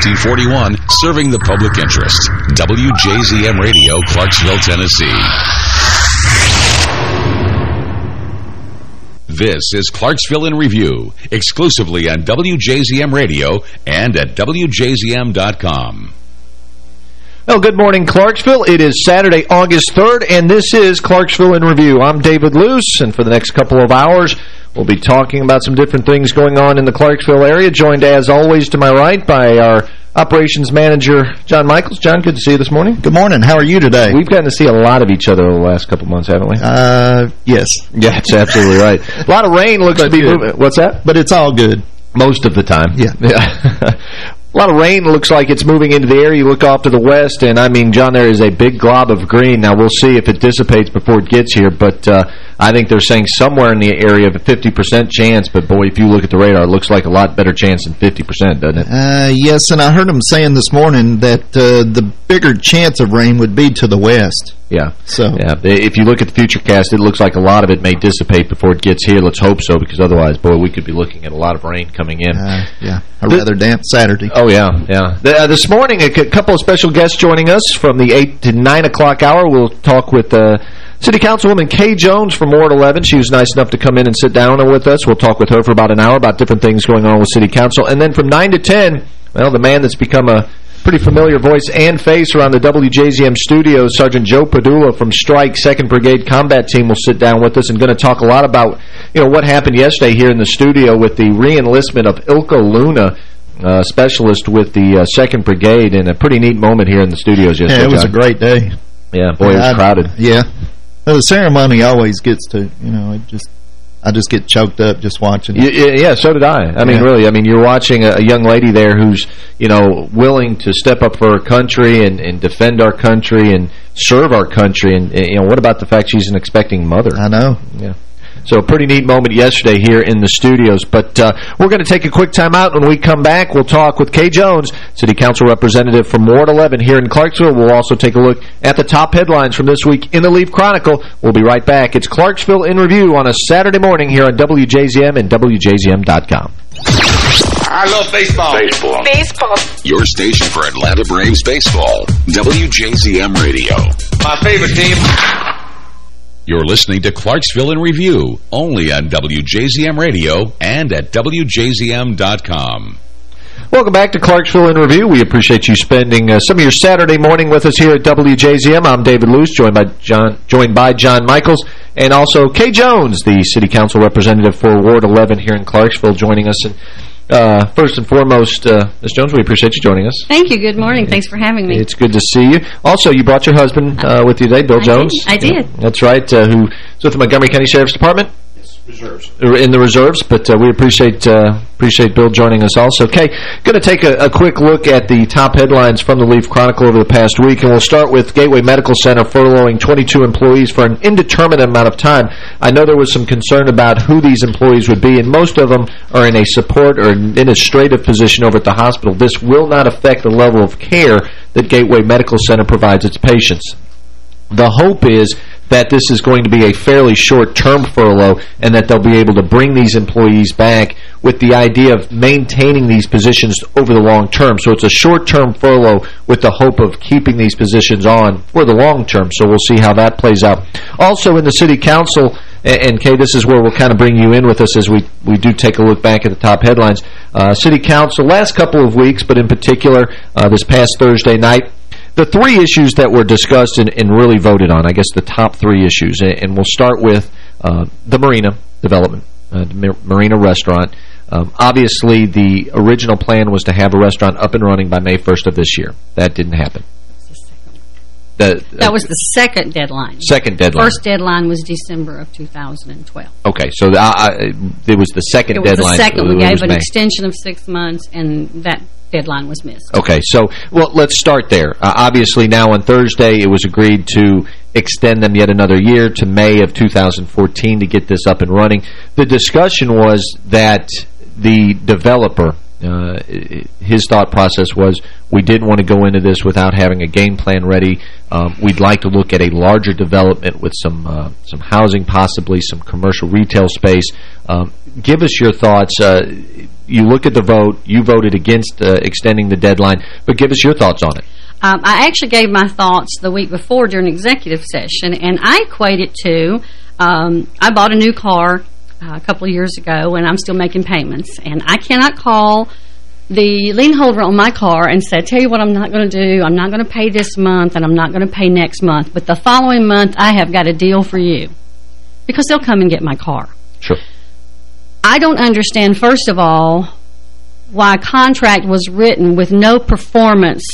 1941, serving the public interest. WJZM Radio, Clarksville, Tennessee. This is Clarksville in Review, exclusively on WJZM Radio and at WJZM.com. Well, good morning, Clarksville. It is Saturday, August 3rd, and this is Clarksville in Review. I'm David Luce, and for the next couple of hours, we'll be talking about some different things going on in the Clarksville area, joined, as always, to my right by our operations manager, John Michaels. John, good to see you this morning. Good morning. How are you today? We've gotten to see a lot of each other over the last couple of months, haven't we? Uh, yes. Yeah, that's absolutely right. A lot of rain looks but to be moving. What's that? But it's all good. Most of the time. Yeah. Yeah. A lot of rain looks like it's moving into the area. You look off to the west, and I mean, John, there is a big glob of green. Now, we'll see if it dissipates before it gets here, but uh, I think they're saying somewhere in the area of a 50% chance, but boy, if you look at the radar, it looks like a lot better chance than 50%, doesn't it? Uh, yes, and I heard them saying this morning that uh, the bigger chance of rain would be to the west. Yeah. So yeah, if you look at the future cast, it looks like a lot of it may dissipate before it gets here. Let's hope so, because otherwise, boy, we could be looking at a lot of rain coming in. Uh, yeah, a the, rather damp Saturday. Oh, yeah, yeah. The, uh, this morning, a couple of special guests joining us from the 8 to 9 o'clock hour. We'll talk with... Uh, City Councilwoman Kay Jones from Ward 11. She was nice enough to come in and sit down with us. We'll talk with her for about an hour about different things going on with City Council. And then from 9 to 10, well, the man that's become a pretty familiar voice and face around the WJZM studios. Sergeant Joe Padula from Strike 2nd Brigade Combat Team will sit down with us and going to talk a lot about you know what happened yesterday here in the studio with the reenlistment of Ilka Luna, uh, specialist with the uh, 2nd Brigade, and a pretty neat moment here in the studios yesterday. Yeah, it was John. a great day. Yeah, boy, yeah, it was I, crowded. Yeah. The ceremony always gets to, you know, it just I just get choked up just watching it. Yeah, yeah so did I. I mean, really, I mean, you're watching a, a, young lady there who's, you know, willing to step up for her country and, and defend our country and serve our country. And, you know, what about the fact she's an expecting mother? I know. Yeah. So a pretty neat moment yesterday here in the studios. But uh, we're going to take a quick time out. When we come back, we'll talk with Kay Jones, City Council representative from Ward 11 here in Clarksville. We'll also take a look at the top headlines from this week in the Leaf Chronicle. We'll be right back. It's Clarksville in Review on a Saturday morning here on WJZM and WJZM.com. I love baseball. Baseball. Baseball. Your station for Atlanta Braves baseball. WJZM Radio. My favorite team. You're listening to Clarksville in Review, only on WJZM Radio and at WJZM.com. Welcome back to Clarksville in Review. We appreciate you spending uh, some of your Saturday morning with us here at WJZM. I'm David Luce, joined by John, joined by John Michaels, and also Kay Jones, the City Council representative for Ward 11 here in Clarksville, joining us. And uh, first and foremost, uh, Ms. Jones, we appreciate you joining us. Thank you. Good morning. Thanks for having me. It's good to see you. Also, you brought your husband uh, with you today, Bill I Jones. Did. I did. Yeah, that's right, uh, who is with the Montgomery County Sheriff's Department. Reserves. In the reserves, but uh, we appreciate uh, appreciate Bill joining us also. Okay, going to take a, a, quick look at the top headlines from the Leaf Chronicle over the past week, and we'll start with Gateway Medical Center furloughing 22 employees for an indeterminate amount of time. I know there was some concern about who these employees would be, and most of them are in a support or administrative position over at the hospital. This will not affect the level of care that Gateway Medical Center provides its patients. The hope is that this is going to be a fairly short-term furlough and that they'll be able to bring these employees back with the idea of maintaining these positions over the long term. So it's a short-term furlough with the hope of keeping these positions on for the long term. So we'll see how that plays out. Also in the city council, and Kay, this is where we'll kind of bring you in with us as we, we do take a look back at the top headlines. Uh, city council, last couple of weeks, but in particular uh, this past Thursday night, the three issues that were discussed and, and, really voted on, I guess the top three issues, and, and we'll start with uh, the marina development, uh, the marina restaurant. Um, obviously, the original plan was to have a restaurant up and running by May 1st of this year. That didn't happen. The, that was the second deadline. Second deadline. First deadline was December of 2012. Okay, so I, it was the second it was deadline. the second. We gave an extension of six months, and that deadline was missed. Okay, so well, let's start there. Uh, obviously, now on Thursday, it was agreed to extend them yet another year to May of 2014 to get this up and running. The discussion was that the developer, uh, his thought process was we didn't want to go into this without having a game plan ready. Um, we'd like to look at a larger development with some uh, some housing, possibly some commercial retail space. Um, give us your thoughts. Uh, you look at the vote. You voted against uh, extending the deadline. But give us your thoughts on it. Um, I actually gave my thoughts the week before during executive session, and I equate it to, um, I bought a new car uh, a couple of years ago, and I'm still making payments. And I cannot call the lien holder on my car and say, tell you what I'm not going to do. I'm not going to pay this month, and I'm not going to pay next month. But the following month, I have got a deal for you. Because they'll come and get my car. Sure. I don't understand, first of all, why a contract was written with no performance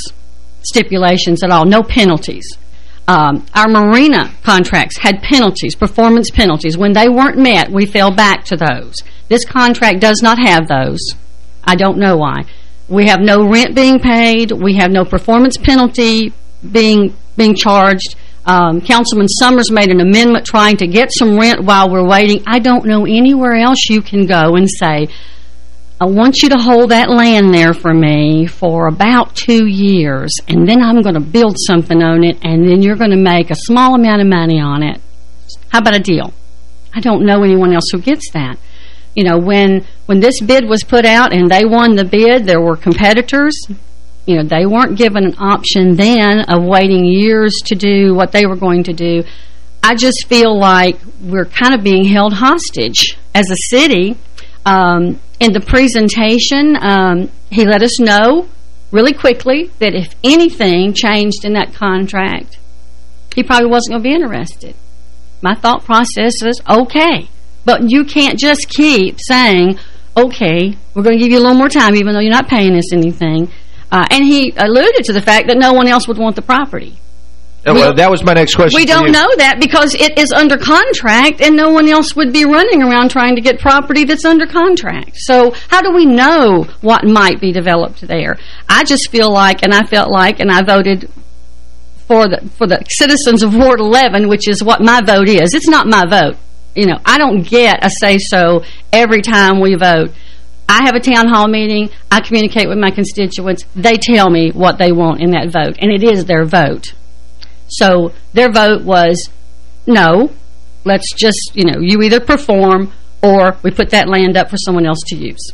stipulations at all, no penalties. Um, our marina contracts had penalties, performance penalties. When they weren't met, we fell back to those. This contract does not have those. I don't know why. We have no rent being paid. We have no performance penalty being being charged. Um, Councilman Summers made an amendment trying to get some rent while we're waiting. I don't know anywhere else you can go and say, I want you to hold that land there for me for about two years, and then I'm going to build something on it, and then you're going to make a small amount of money on it. How about a deal? I don't know anyone else who gets that. You know, when when this bid was put out and they won the bid, there were competitors. You know, they weren't given an option then of waiting years to do what they were going to do. I just feel like we're kind of being held hostage as a city um, in the presentation, um, he let us know really quickly that if anything changed in that contract, he probably wasn't going to be interested. My thought process is, okay. But you can't just keep saying, okay, we're going to give you a little more time even though you're not paying us anything. Uh, and he alluded to the fact that no one else would want the property. Uh, well, that was my next question. We don't know that because it is under contract and no one else would be running around trying to get property that's under contract. So how do we know what might be developed there? I just feel like, and I felt like, and I voted for the for the citizens of Ward 11, which is what my vote is. It's not my vote. You know, I don't get a say-so every time we vote. I have a town hall meeting. I communicate with my constituents. They tell me what they want in that vote, and it is their vote. So their vote was, no, let's just, you know, you either perform or we put that land up for someone else to use.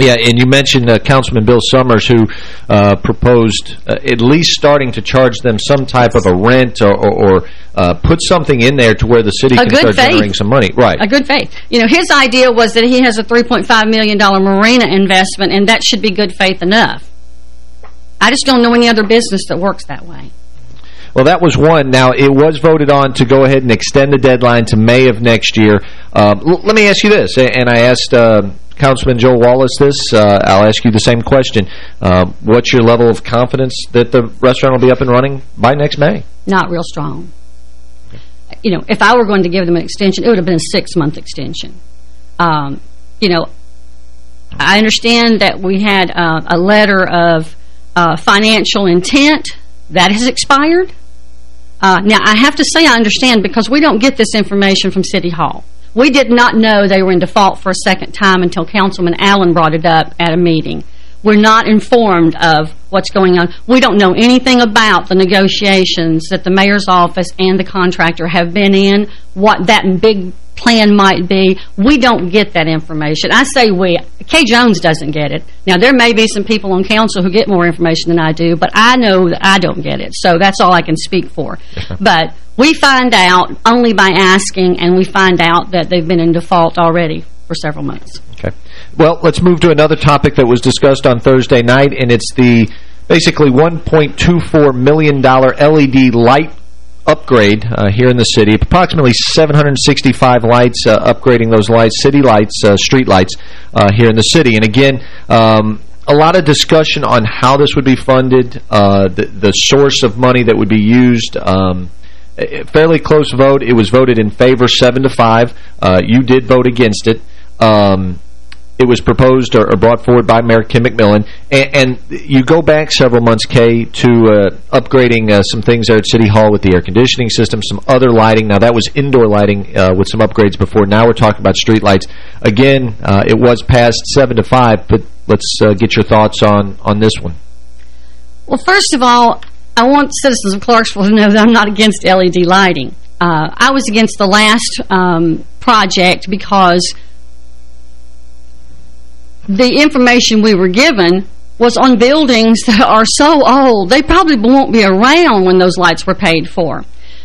Yeah, and you mentioned uh, Councilman Bill Summers, who uh, proposed uh, at least starting to charge them some type of a rent or, or, or uh, put something in there to where the city a can start faith. generating some money. Right. A good faith. You know, his idea was that he has a $3.5 million marina investment, and that should be good faith enough. I just don't know any other business that works that way. Well, that was one. Now, it was voted on to go ahead and extend the deadline to May of next year. Uh, let me ask you this, and I asked uh, Councilman Joe Wallace this. Uh, I'll ask you the same question. Uh, what's your level of confidence that the restaurant will be up and running by next May? Not real strong. You know, if I were going to give them an extension, it would have been a six-month extension. Um, you know, I understand that we had uh, a letter of uh, financial intent. That has expired. Uh, now, I have to say I understand because we don't get this information from City Hall. We did not know they were in default for a second time until Councilman Allen brought it up at a meeting. We're not informed of what's going on. We don't know anything about the negotiations that the mayor's office and the contractor have been in, what that big plan might be. We don't get that information. I say we. Kay Jones doesn't get it. Now, there may be some people on council who get more information than I do, but I know that I don't get it. So that's all I can speak for. but we find out only by asking, and we find out that they've been in default already for several months. Okay. Well, let's move to another topic that was discussed on Thursday night, and it's the basically $1.24 million LED light upgrade uh, here in the city. Approximately 765 lights, uh, upgrading those lights, city lights, uh, street lights uh, here in the city. And again, um, a lot of discussion on how this would be funded, uh, the, the source of money that would be used. Um, fairly close vote. It was voted in favor 7 to 5. Uh, you did vote against it. Um, it was proposed or, or, brought forward by Mayor Kim McMillan. And, and you go back several months, Kay, to uh, upgrading uh, some things there at City Hall with the air conditioning system, some other lighting. Now, that was indoor lighting uh, with some upgrades before. Now we're talking about street lights. Again, uh, it was passed 7 to 5, but let's uh, get your thoughts on, on this one. Well, first of all, I want citizens of Clarksville to know that I'm not against LED lighting. Uh, I was against the last um, project because the information we were given was on buildings that are so old, they probably won't be around when those lights were paid for.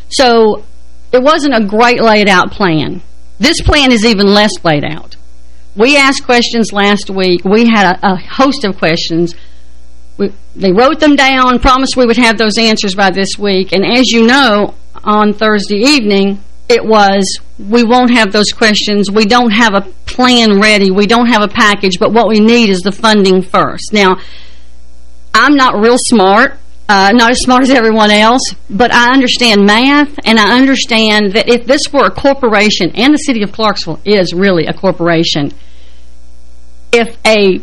So it wasn't a great laid out plan. This plan is even less laid out. We asked questions last week. We had a, a host of questions. We, they wrote them down, promised we would have those answers by this week. And as you know, on Thursday evening, it was, we won't have those questions. We don't have a plan ready. We don't have a package, but what we need is the funding first. Now, I'm not real smart, uh, not as smart as everyone else, but I understand math, and I understand that if this were a corporation, and the city of Clarksville is really a corporation, if a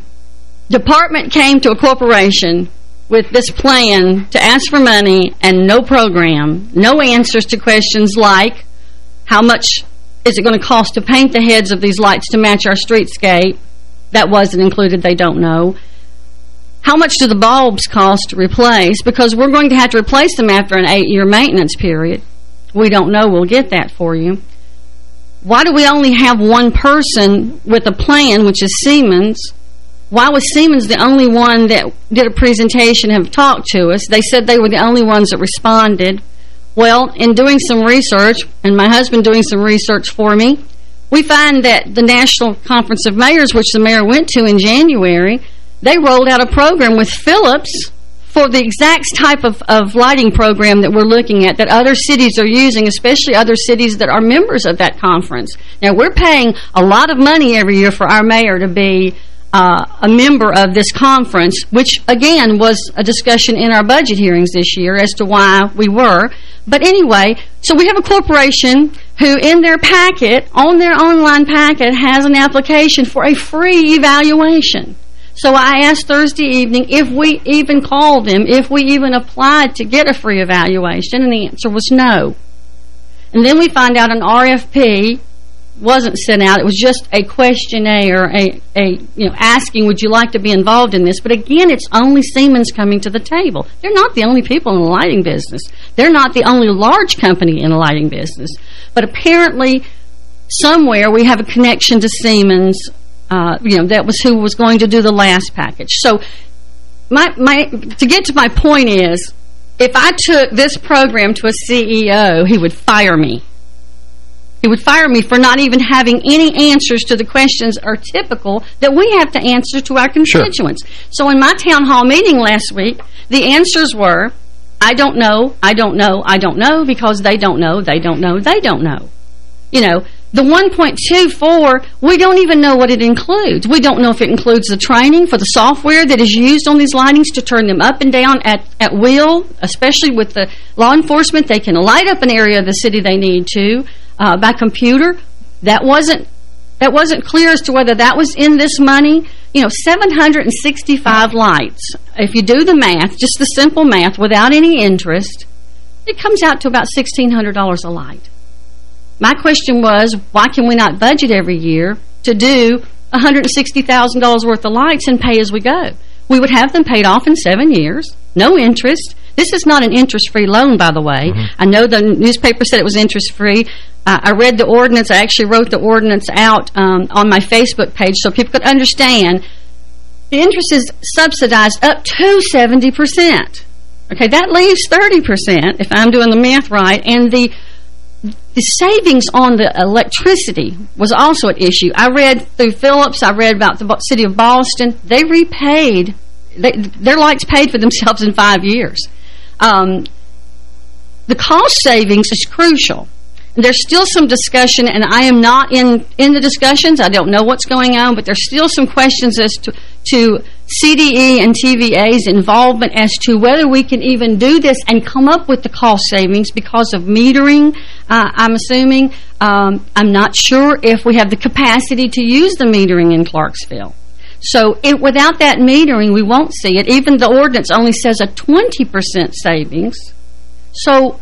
department came to a corporation with this plan to ask for money and no program, no answers to questions like how much is it going to cost to paint the heads of these lights to match our streetscape, that wasn't included, they don't know. How much do the bulbs cost to replace? Because we're going to have to replace them after an eight-year maintenance period. We don't know. We'll get that for you. Why do we only have one person with a plan, which is Siemens? Why was Siemens the only one that did a presentation and have talked to us? They said they were the only ones that responded. Well, in doing some research, and my husband doing some research for me, we find that the National Conference of Mayors, which the mayor went to in January, they rolled out a program with Philips for the exact type of, of lighting program that we're looking at that other cities are using, especially other cities that are members of that conference. Now, we're paying a lot of money every year for our mayor to be uh, a member of this conference, which, again, was a discussion in our budget hearings this year as to why we were. But anyway, so we have a corporation who in their packet, on their online packet, has an application for a free evaluation. So I asked Thursday evening if we even called them, if we even applied to get a free evaluation, and the answer was no. And then we find out an RFP wasn't sent out. It was just a questionnaire, a, a you know, asking, would you like to be involved in this? But again, it's only Siemens coming to the table. They're not the only people in the lighting business. They're not the only large company in the lighting business. But apparently, somewhere we have a connection to Siemens uh, you know, that was who was going to do the last package. So my my to get to my point is, if I took this program to a CEO, he would fire me. He would fire me for not even having any answers to the questions are typical that we have to answer to our constituents. Sure. So in my town hall meeting last week, the answers were, I don't know, I don't know, I don't know, because they don't know, they don't know, they don't know. You know, the 1.24, we don't even know what it includes. We don't know if it includes the training for the software that is used on these lightings to turn them up and down at, at will, especially with the law enforcement. They can light up an area of the city they need to uh, by computer. That wasn't that wasn't clear as to whether that was in this money. You know, 765 lights. If you do the math, just the simple math, without any interest, it comes out to about $1,600 a light. My question was, why can we not budget every year to do $160,000 worth of lights and pay as we go? We would have them paid off in seven years, no interest. This is not an interest-free loan, by the way. Mm -hmm. I know the newspaper said it was interest-free. Uh, I read the ordinance. I actually wrote the ordinance out um, on my Facebook page so people could understand. The interest is subsidized up to 70%. Okay, that leaves 30%, if I'm doing the math right, and the the savings on the electricity was also an issue. I read through Philips, I read about the city of Boston. They repaid, they, their lights paid for themselves in five years. Um, the cost savings is crucial. There's still some discussion, and I am not in, in the discussions. I don't know what's going on, but there's still some questions as to, to CDE and TVA's involvement as to whether we can even do this and come up with the cost savings because of metering, uh, I'm assuming. Um, I'm not sure if we have the capacity to use the metering in Clarksville. So it, without that metering, we won't see it. Even the ordinance only says a 20% savings. So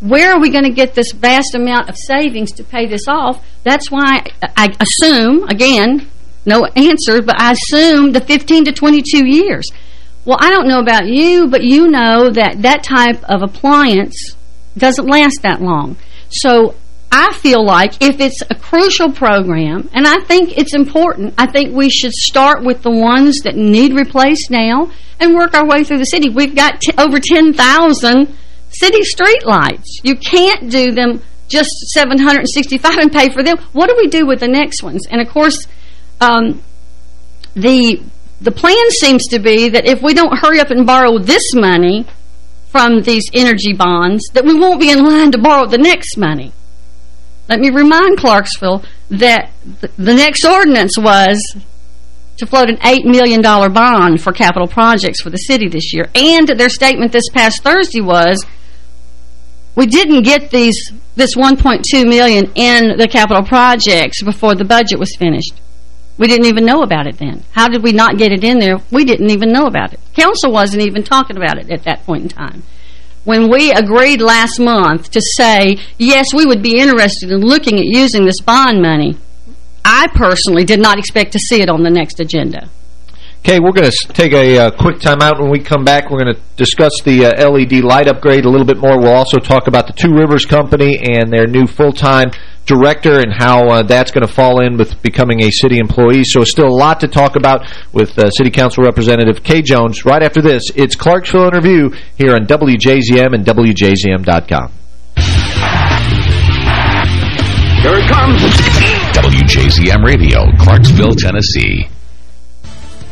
where are we going to get this vast amount of savings to pay this off? That's why I assume, again, no answer, but I assume the 15 to 22 years. Well, I don't know about you, but you know that that type of appliance doesn't last that long. So I feel like if it's a crucial program, and I think it's important, I think we should start with the ones that need replaced now and work our way through the city. We've got over 10,000 city street lights. You can't do them just 765 and pay for them. What do we do with the next ones? And, of course, um, the the plan seems to be that if we don't hurry up and borrow this money from these energy bonds, that we won't be in line to borrow the next money. Let me remind Clarksville that the next ordinance was to float an $8 million bond for capital projects for the city this year. And their statement this past Thursday was, we didn't get these this 1.2 million in the capital projects before the budget was finished. We didn't even know about it then. How did we not get it in there? We didn't even know about it. Council wasn't even talking about it at that point in time when we agreed last month to say, yes, we would be interested in looking at using this bond money, I personally did not expect to see it on the next agenda. Okay, we're going to take a uh, quick time out. When we come back, we're going to discuss the uh, LED light upgrade a little bit more. We'll also talk about the Two Rivers Company and their new full-time director and how uh, that's going to fall in with becoming a city employee. So still a lot to talk about with uh, City Council Representative Kay Jones. Right after this, it's Clarksville in Review here on WJZM and WJZM.com. Here it comes. WJZM Radio, Clarksville, Tennessee.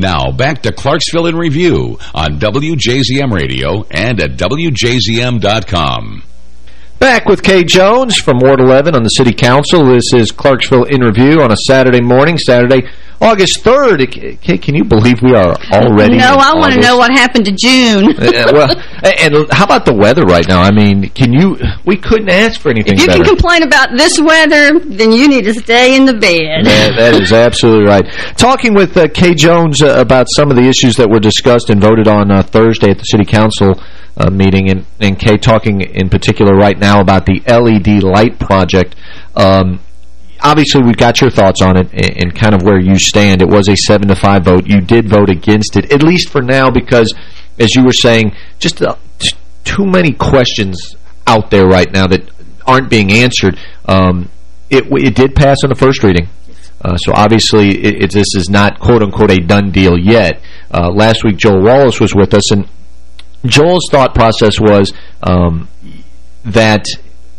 Now, back to Clarksville in Review on WJZM Radio and at WJZM.com. Back with Kay Jones from Ward 11 on the City Council. This is Clarksville in Review on a Saturday morning, Saturday, August 3rd. Kay, can you believe we are already No, I want to know what happened to June. uh, well, and how about the weather right now? I mean, can you... We couldn't ask for anything If you better. can complain about this weather, then you need to stay in the bed. that, that is absolutely right. Talking with uh, Kay Jones uh, about some of the issues that were discussed and voted on uh, Thursday at the City Council uh, meeting, and, and Kay talking in particular right now about the LED light project. Um, obviously, we've got your thoughts on it and, kind of where you stand. It was a 7 to five vote. You did vote against it, at least for now, because, as you were saying, just uh, too many questions out there right now that aren't being answered. Um, it, it did pass on the first reading. Uh, so obviously, it, it, this is not "quote-unquote" a done deal yet. Uh, last week, Joel Wallace was with us, and Joel's thought process was um, that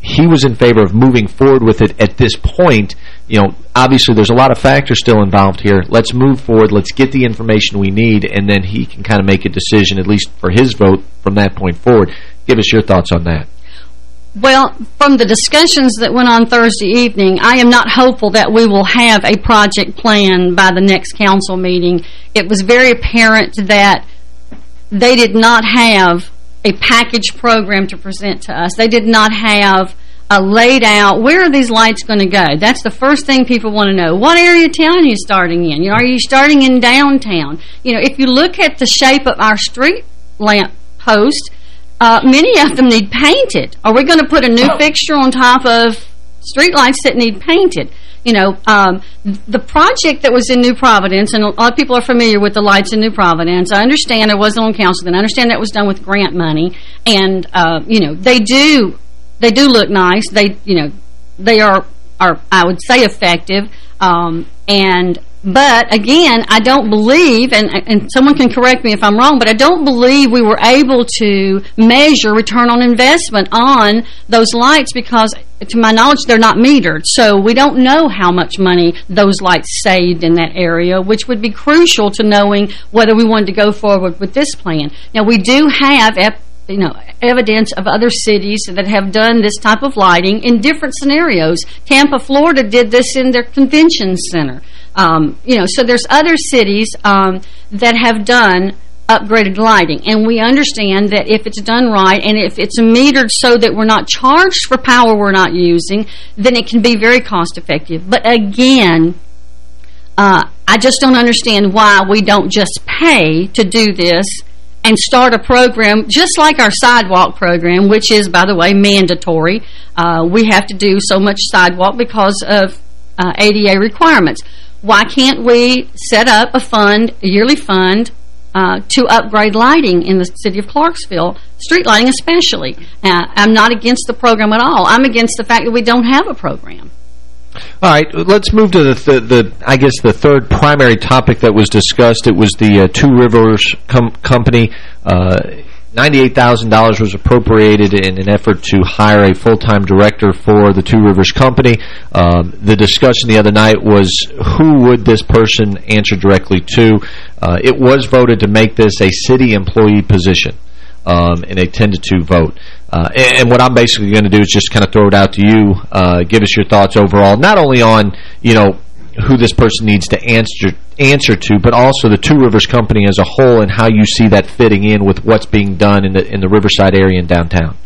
he was in favor of moving forward with it at this point. You know, obviously, there's a lot of factors still involved here. Let's move forward. Let's get the information we need, and then he can kind of make a decision, at least for his vote, from that point forward. Give us your thoughts on that. Well, from the discussions that went on Thursday evening, I am not hopeful that we will have a project plan by the next council meeting. It was very apparent that they did not have a package program to present to us. They did not have a laid out, where are these lights going to go? That's the first thing people want to know. What area of town are you starting in? You know, are you starting in downtown? You know, if you look at the shape of our street lamp post, uh, many of them need painted. Are we going to put a new fixture on top of street lights that need painted? You know, um, the project that was in New Providence, and a lot of people are familiar with the lights in New Providence. I understand it wasn't on council then. I understand that was done with grant money. And, uh, you know, they do they do look nice. They, you know, they are, are I would say, effective. Um, and but again, I don't believe, and, and someone can correct me if I'm wrong, but I don't believe we were able to measure return on investment on those lights because, to my knowledge, they're not metered. So we don't know how much money those lights saved in that area, which would be crucial to knowing whether we wanted to go forward with this plan. Now, we do have you know, evidence of other cities that have done this type of lighting in different scenarios. Tampa, Florida did this in their convention center. Um, you know, so there's other cities um, that have done upgraded lighting. And we understand that if it's done right and if it's metered so that we're not charged for power we're not using, then it can be very cost effective. But again, uh, I just don't understand why we don't just pay to do this and start a program just like our sidewalk program, which is, by the way, mandatory. Uh, we have to do so much sidewalk because of uh, ADA requirements. Why can't we set up a fund, a yearly fund, uh, to upgrade lighting in the city of Clarksville, street lighting especially? Uh, I'm not against the program at all. I'm against the fact that we don't have a program. All right, let's move to the, the, the, I guess, the third primary topic that was discussed. It was the uh, Two Rivers com Company. Uh, $98,000 was appropriated in an effort to hire a full-time director for the Two Rivers Company. Um, the discussion the other night was who would this person answer directly to. Uh, it was voted to make this a city employee position um, in a 10 to 2 vote. Uh, and, and, what I'm basically going to do is just kind of throw it out to you, uh, give us your thoughts overall, not only on, you know, who this person needs to answer answer to, but also the Two Rivers Company as a whole and how you see that fitting in with what's being done in the in the Riverside area and downtown.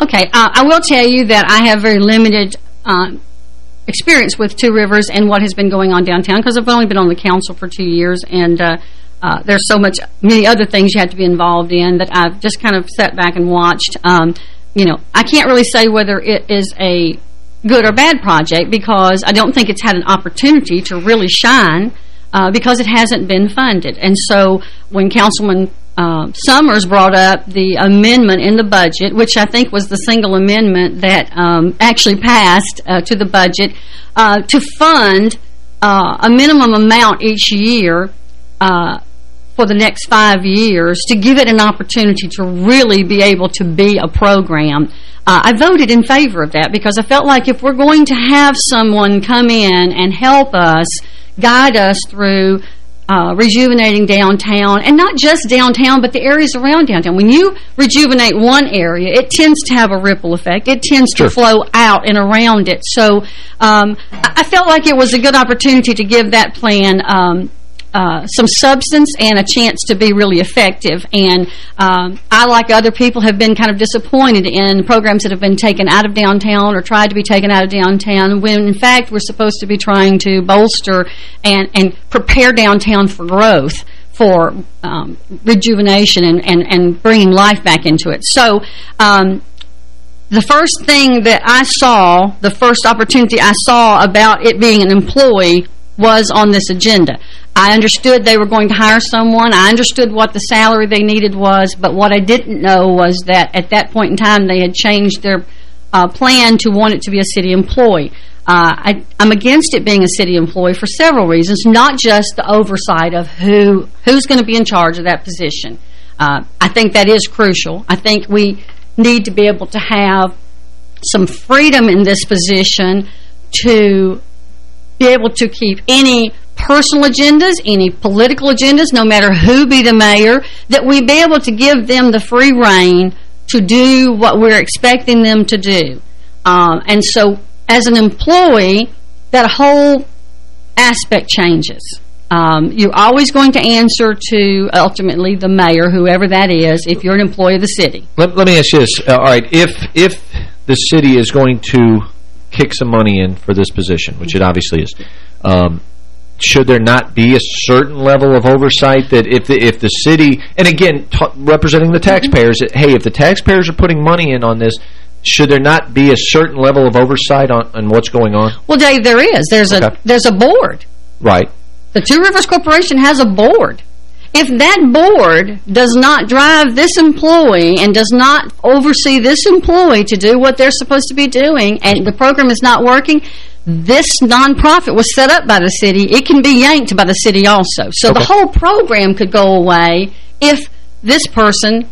Okay, uh, I will tell you that I have very limited um, experience with Two Rivers and what has been going on downtown because I've only been on the council for two years and uh, uh, there's so much, many other things you have to be involved in that I've just kind of sat back and watched. Um, you know, I can't really say whether it is a good or bad project because I don't think it's had an opportunity to really shine uh, because it hasn't been funded. And so when Councilman uh, Summers brought up the amendment in the budget, which I think was the single amendment that um, actually passed uh, to the budget, uh, to fund uh, a minimum amount each year uh, for the next five years to give it an opportunity to really be able to be a program. Uh, I voted in favor of that because I felt like if we're going to have someone come in and help us, guide us through uh, rejuvenating downtown, and not just downtown, but the areas around downtown. When you rejuvenate one area, it tends to have a ripple effect. It tends Sure. to flow out and around it. So um, I I felt like it was a good opportunity to give that plan um, uh, some substance and a chance to be really effective. And um, I, like other people, have been kind of disappointed in programs that have been taken out of downtown or tried to be taken out of downtown when, in fact, we're supposed to be trying to bolster and, and prepare downtown for growth for um, rejuvenation and, and, and bringing life back into it. So um, the first thing that I saw, the first opportunity I saw about it being an employee was on this agenda. I understood they were going to hire someone. I understood what the salary they needed was, but what I didn't know was that at that point in time they had changed their uh, plan to want it to be a city employee. Uh, I, I'm against it being a city employee for several reasons, not just the oversight of who who's going to be in charge of that position. Uh, I think that is crucial. I think we need to be able to have some freedom in this position to be able to keep any personal agendas, any political agendas, no matter who be the mayor, that we be able to give them the free reign to do what we're expecting them to do. Um, and so, as an employee, that whole aspect changes. Um, you're always going to answer to, ultimately, the mayor, whoever that is, if you're an employee of the city. Let, let me ask you this. Uh, all right, if if the city is going to kick some money in for this position, which it obviously is, um, should there not be a certain level of oversight that if the, if the city, and again, representing the taxpayers, that, hey, if the taxpayers are putting money in on this, should there not be a certain level of oversight on, on what's going on? Well, Dave, there is. There's Okay. a there's a board. Right. The Two Rivers Corporation has a board. If that board does not drive this employee and does not oversee this employee to do what they're supposed to be doing and the program is not working, this nonprofit was set up by the city. It can be yanked by the city also. So the whole program could go away if this person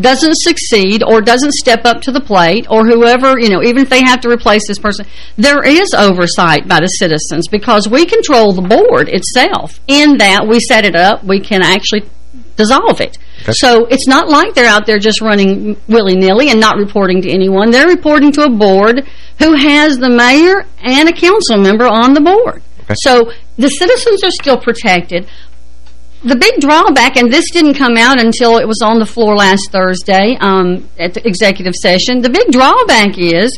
doesn't succeed or doesn't step up to the plate or whoever, you know, even if they have to replace this person, there is oversight by the citizens because we control the board itself. In that we set it up, we can actually dissolve it. So it's not like they're out there just running willy-nilly and not reporting to anyone. They're reporting to a board who has the mayor and a council member on the board. So the citizens are still protected. The big drawback, and this didn't come out until it was on the floor last Thursday um, at the executive session, the big drawback is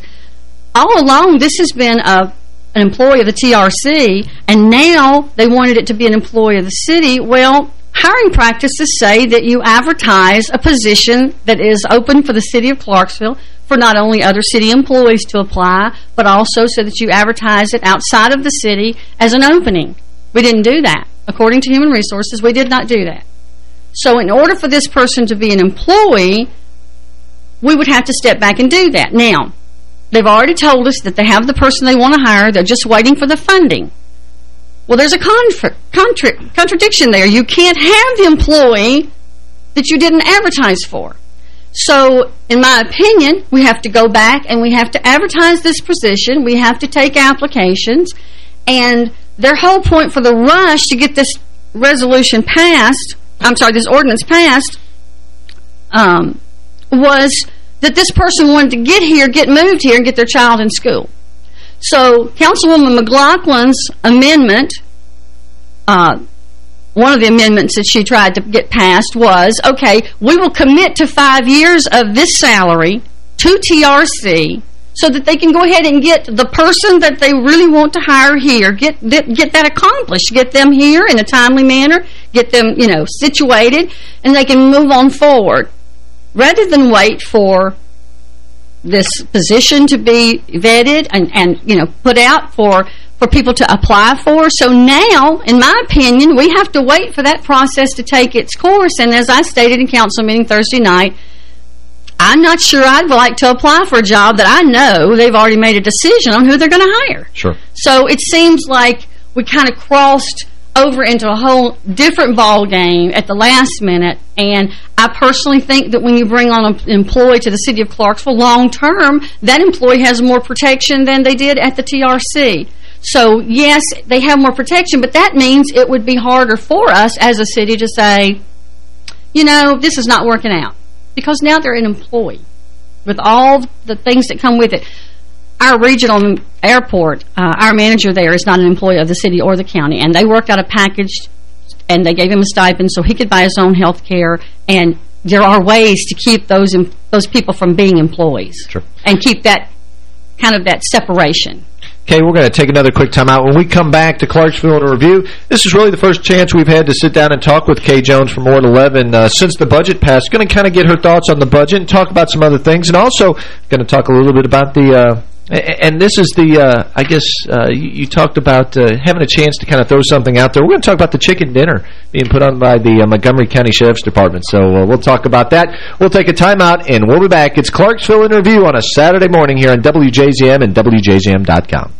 all along this has been a an employee of the TRC, and now they wanted it to be an employee of the city. Well, hiring practices say that you advertise a position that is open for the city of Clarksville for not only other city employees to apply, but also so that you advertise it outside of the city as an opening. We didn't do that. According to Human Resources, we did not do that. So in order for this person to be an employee, we would have to step back and do that. Now, they've already told us that they have the person they want to hire. They're just waiting for the funding. Well, there's a contra contra contradiction there. You can't have the employee that you didn't advertise for. So, in my opinion, we have to go back and we have to advertise this position. We have to take applications. And their whole point for the rush to get this resolution passed, I'm sorry, this ordinance passed, um, was that this person wanted to get here, get moved here, and get their child in school. So, Councilwoman McLaughlin's amendment, uh, one of the amendments that she tried to get passed was, okay, we will commit to five years of this salary to TRC so that they can go ahead and get the person that they really want to hire here, get get that accomplished, get them here in a timely manner, get them, you know, situated, and they can move on forward. Rather than wait for this position to be vetted and, and you know, put out for for people to apply for. So now, in my opinion, we have to wait for that process to take its course. And as I stated in council meeting Thursday night, I'm not sure I'd like to apply for a job that I know they've already made a decision on who they're going to hire. Sure. So it seems like we kind of crossed over into a whole different ball game at the last minute. And I personally think that when you bring on an employee to the city of Clarksville long term, that employee has more protection than they did at the TRC. So, yes, they have more protection, but that means it would be harder for us as a city to say, you know, this is not working out. Because now they're an employee with all the things that come with it. Our regional airport, uh, our manager there is not an employee of the city or the county, and they worked out a package, and they gave him a stipend so he could buy his own health care, and there are ways to keep those those people from being employees sure. and keep that kind of that separation. Okay, we're going to take another quick time out. When we come back to Clarksville in Review, this is really the first chance we've had to sit down and talk with Kay Jones from Ward 11 uh, since the budget passed. Going to kind of get her thoughts on the budget and talk about some other things, and also going to talk a little bit about the uh, and this is the, uh, I guess, uh, you, talked about uh, having a chance to kind of throw something out there. We're going to talk about the chicken dinner being put on by the uh, Montgomery County Sheriff's Department. So uh, we'll talk about that. We'll take a timeout, and we'll be back. It's Clarksville in Review on a Saturday morning here on WJZM and WJZM.com.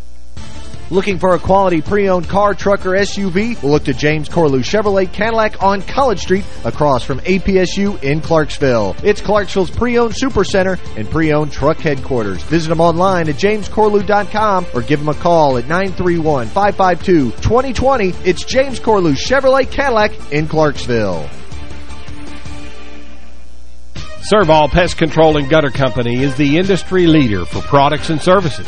Looking for a quality pre-owned car, truck, or SUV? Look to James Corlew Chevrolet Cadillac on College Street across from APSU in Clarksville. It's Clarksville's pre-owned super center and pre-owned truck headquarters. Visit them online at jamescorlew.com or give them a call at 931-552-2020. It's James Corlew Chevrolet Cadillac in Clarksville. Servall Pest Control and Gutter Company is the industry leader for products and services.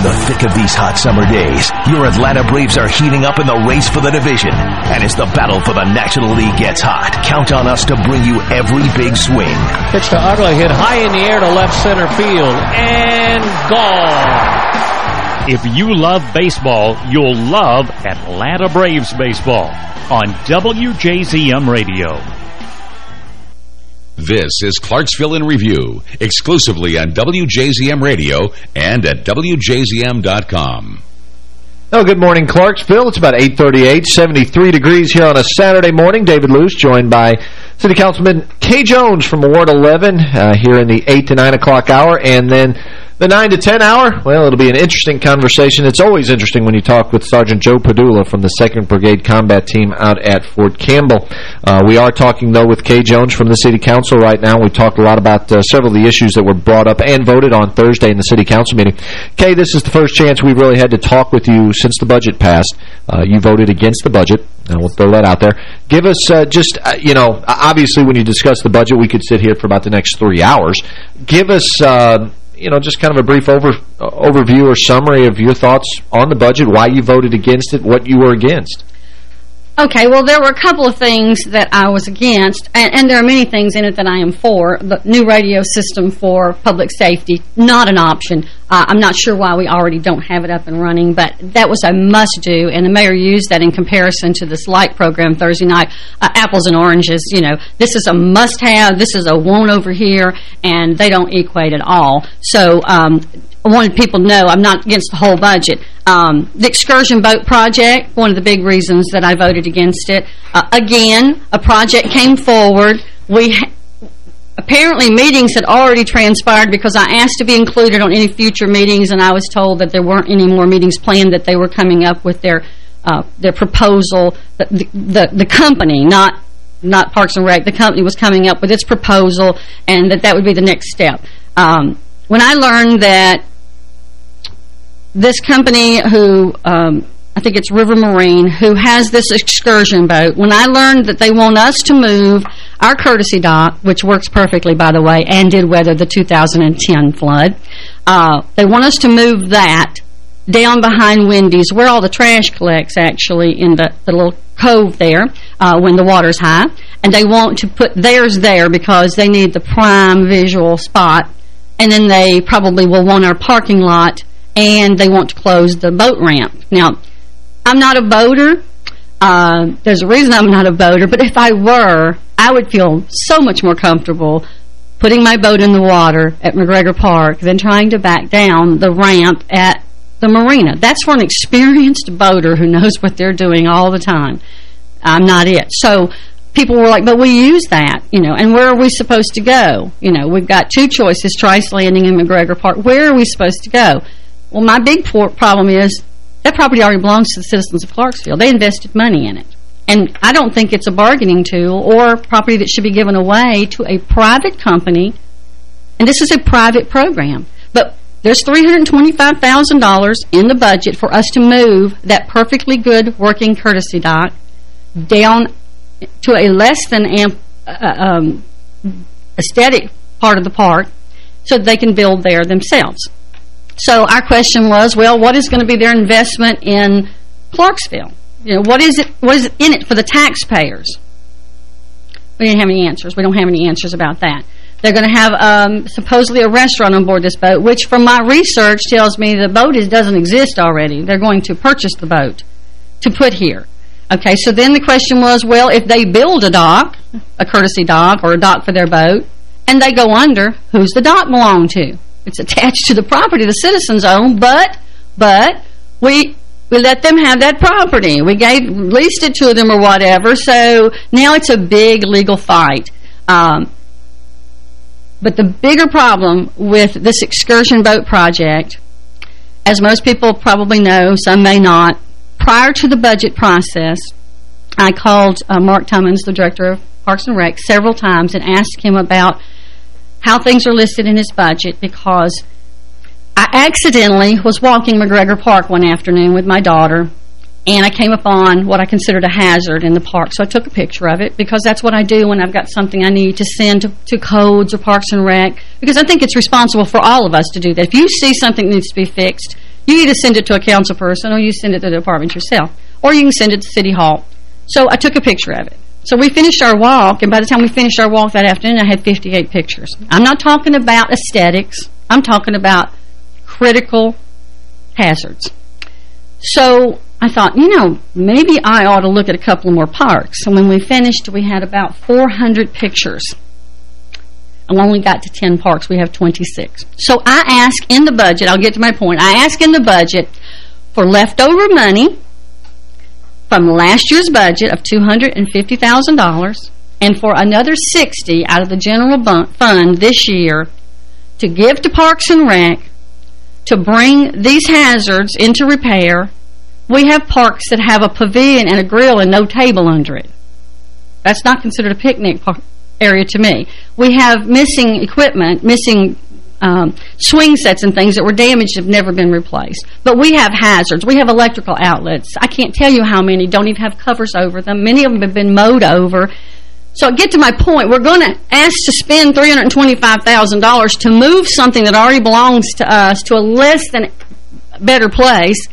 In the thick of these hot summer days, your Atlanta Braves are heating up in the race for the division. And as the battle for the National League gets hot, count on us to bring you every big swing. Pitch to Utley, hit high in the air to left center field, and gone. If you love baseball, you'll love Atlanta Braves baseball on WJZM Radio. This is Clarksville in Review, exclusively on WJZM Radio and at WJZM.com. Oh, good morning, Clarksville. It's about 838, 73 degrees here on a Saturday morning. David Luce joined by City Councilman Kay Jones from Ward 11 uh, here in the 8 to 9 o'clock hour. And then The 9 to 10 hour, well, it'll be an interesting conversation. It's always interesting when you talk with Sergeant Joe Padula from the 2nd Brigade Combat Team out at Fort Campbell. Uh, we are talking, though, with Kay Jones from the City Council right now. We talked a lot about uh, several of the issues that were brought up and voted on Thursday in the City Council meeting. Kay, this is the first chance we've really had to talk with you since the budget passed. Uh, you voted against the budget. Uh, we'll throw that out there. Give us uh, just, uh, you know, obviously when you discuss the budget, we could sit here for about the next three hours. Give us you know, just kind of a brief over uh, overview or summary of your thoughts on the budget, why you voted against it, what you were against. Okay, well, there were a couple of things that I was against, and, and, there are many things in it that I am for. The new radio system for public safety, not an option. Uh, I'm not sure why we already don't have it up and running, but that was a must-do, and the mayor used that in comparison to this light program Thursday night. Uh, apples and oranges, you know, this is a must-have, this is a won't over here, and they don't equate at all. So um, I wanted people to know I'm not against the whole budget. Um, the excursion boat project, one of the big reasons that I voted against it. Uh, again, a project came forward. We apparently meetings had already transpired because I asked to be included on any future meetings, and I was told that there weren't any more meetings planned, that they were coming up with their uh, their proposal. The, the, the company, not not Parks and Rec, the company was coming up with its proposal, and that that would be the next step. Um, when I learned that this company who, um, I think it's River Marine, who has this excursion boat, when I learned that they want us to move our courtesy dock, which works perfectly, by the way, and did weather the 2010 flood, uh, they want us to move that down behind Wendy's, where all the trash collects, actually, in the, the little cove there uh, when the water's high. And they want to put theirs there because they need the prime visual spot. And then they probably will want our parking lot and they want to close the boat ramp. Now, I'm not a boater. Uh, there's a reason I'm not a boater, but if I were, I would feel so much more comfortable putting my boat in the water at McGregor Park than trying to back down the ramp at the marina. That's for an experienced boater who knows what they're doing all the time. I'm not it. So people were like, but we use that, you know, and where are we supposed to go? You know, we've got two choices, Trice Landing and McGregor Park. Where are we supposed to go? Well, my big problem is that property already belongs to the citizens of Clarksville. They invested money in it. And I don't think it's a bargaining tool or property that should be given away to a private company. And this is a private program. But there's $325,000 in the budget for us to move that perfectly good working courtesy dock down to a less than amp, uh, um, aesthetic part of the park so they can build there themselves. So our question was, well, what is going to be their investment in Clarksville? You know, what is it? What is in it for the taxpayers? We didn't have any answers. We don't have any answers about that. They're going to have um, supposedly a restaurant on board this boat, which from my research tells me the boat is, doesn't exist already. They're going to purchase the boat to put here. Okay, so then the question was, well, if they build a dock, a courtesy dock or a dock for their boat, and they go under, who's the dock belong to? It's attached to the property the citizens own, but but we we let them have that property. We gave leased it to them or whatever. So now it's a big legal fight. Um, but the bigger problem with this excursion boat project, as most people probably know, some may not, prior to the budget process, I called uh, Mark Tummons, the director of Parks and Rec, several times and asked him about how things are listed in his budget because I accidentally was walking McGregor Park one afternoon with my daughter and I came upon what I considered a hazard in the park. So I took a picture of it because that's what I do when I've got something I need to send to, to codes or Parks and Rec because I think it's responsible for all of us to do that. If you see something needs to be fixed, you either send it to a council person or you send it to the department yourself. Or you can send it to City Hall. So I took a picture of it. So we finished our walk, and by the time we finished our walk that afternoon, I had 58 pictures. I'm not talking about aesthetics. I'm talking about critical hazards. So I thought, you know, maybe I ought to look at a couple more parks. And when we finished, we had about 400 pictures. I only got to 10 parks. We have 26. So I ask in the budget, I'll get to my point, I ask in the budget for leftover money from last year's budget of $250,000 and for another 60 out of the general fund this year to give to Parks and Rec to bring these hazards into repair. We have parks that have a pavilion and a grill and no table under it. That's not considered a picnic area to me. We have missing equipment, missing um, swing sets and things that were damaged have never been replaced. But we have hazards. We have electrical outlets. I can't tell you how many don't even have covers over them. Many of them have been mowed over. So get to my point. We're going to ask to spend $325,000 to move something that already belongs to us to a less than better place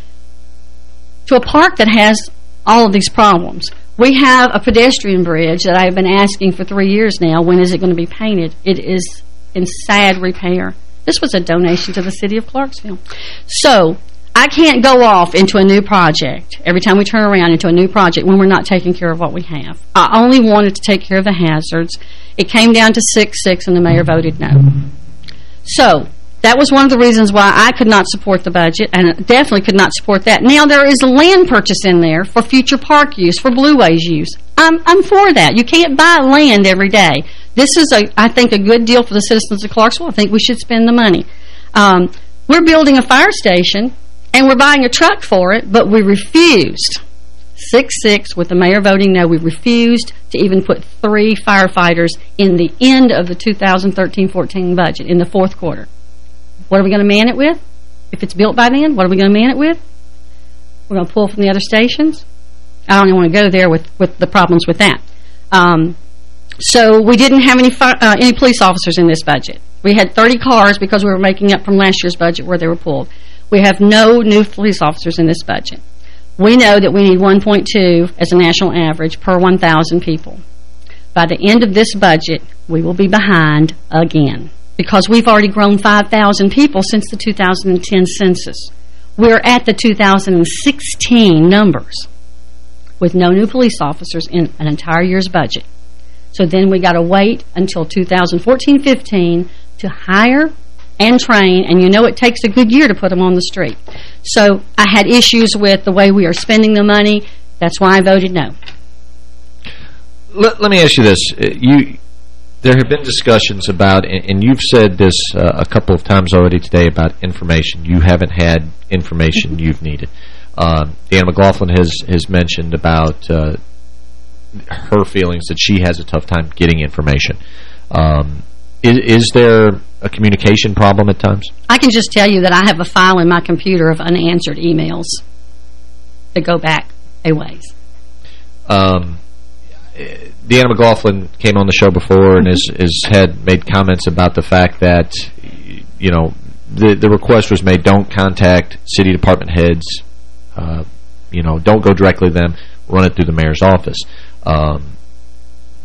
to a park that has all of these problems. We have a pedestrian bridge that I've been asking for three years now. When is it going to be painted? It is in sad repair. This was a donation to the city of Clarksville. So I can't go off into a new project every time we turn around into a new project when we're not taking care of what we have. I only wanted to take care of the hazards. It came down to 6-6 and the mayor voted no. So that was one of the reasons why I could not support the budget and definitely could not support that. Now there is a land purchase in there for future park use, for Blue Ways use. I'm, I'm for that. You can't buy land every day. This is, a, I think, a good deal for the citizens of Clarksville. I think we should spend the money. Um, we're building a fire station and we're buying a truck for it, but we refused. 6-6 with the mayor voting no. We refused to even put three firefighters in the end of the 2013-14 budget, in the fourth quarter. What are we going to man it with? If it's built by then, what are we going to man it with? We're going to pull from the other stations? I don't even want to go there with, with the problems with that. Um, so we didn't have any uh, any police officers in this budget. We had 30 cars because we were making up from last year's budget where they were pulled. We have no new police officers in this budget. We know that we need 1.2 as a national average per 1,000 people. By the end of this budget, we will be behind again because we've already grown 5,000 people since the 2010 census. We're at the 2016 numbers with no new police officers in an entire year's budget. So then we got to wait until 2014-15 to hire and train, and you know it takes a good year to put them on the street. So I had issues with the way we are spending the money. That's why I voted no. Let, let me ask you this. You There have been discussions about, and you've said this uh, a couple of times already today about information. You haven't had information you've needed. Uh, Deanna McLaughlin has, has mentioned about uh, her feelings that she has a tough time getting information. Um, is, is there a communication problem at times? I can just tell you that I have a file in my computer of unanswered emails that go back a ways. Um, Deanna McLaughlin came on the show before and has, has had made comments about the fact that, you know, the, the request was made, don't contact city department heads, uh, you know, don't go directly to them, run it through the mayor's office. Um,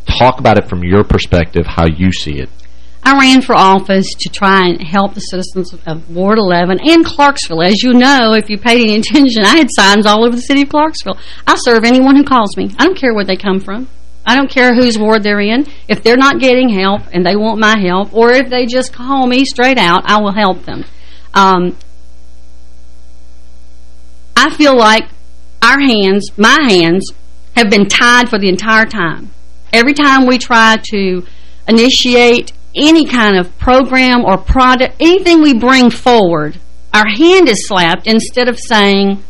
talk about it from your perspective, how you see it. I ran for office to try and help the citizens of Ward 11 and Clarksville. As you know, if you paid any attention, I had signs all over the city of Clarksville. I serve anyone who calls me. I don't care where they come from. I don't care whose ward they're in. If they're not getting help and they want my help, or if they just call me straight out, I will help them. Um, I feel like our hands, my hands, have been tied for the entire time. Every time we try to initiate any kind of program or product, anything we bring forward, our hand is slapped instead of saying,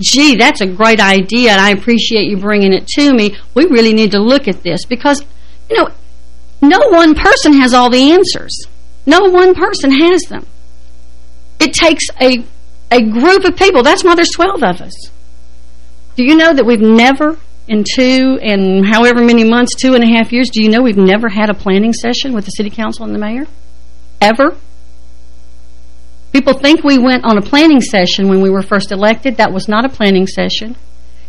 gee, that's a great idea and I appreciate you bringing it to me. We really need to look at this because, you know, no one person has all the answers. No one person has them. It takes a a group of people. That's why there's 12 of us. Do you know that we've never, in two and however many months, two and a half years, do you know we've never had a planning session with the city council and the mayor? Ever? People think we went on a planning session when we were first elected. That was not a planning session.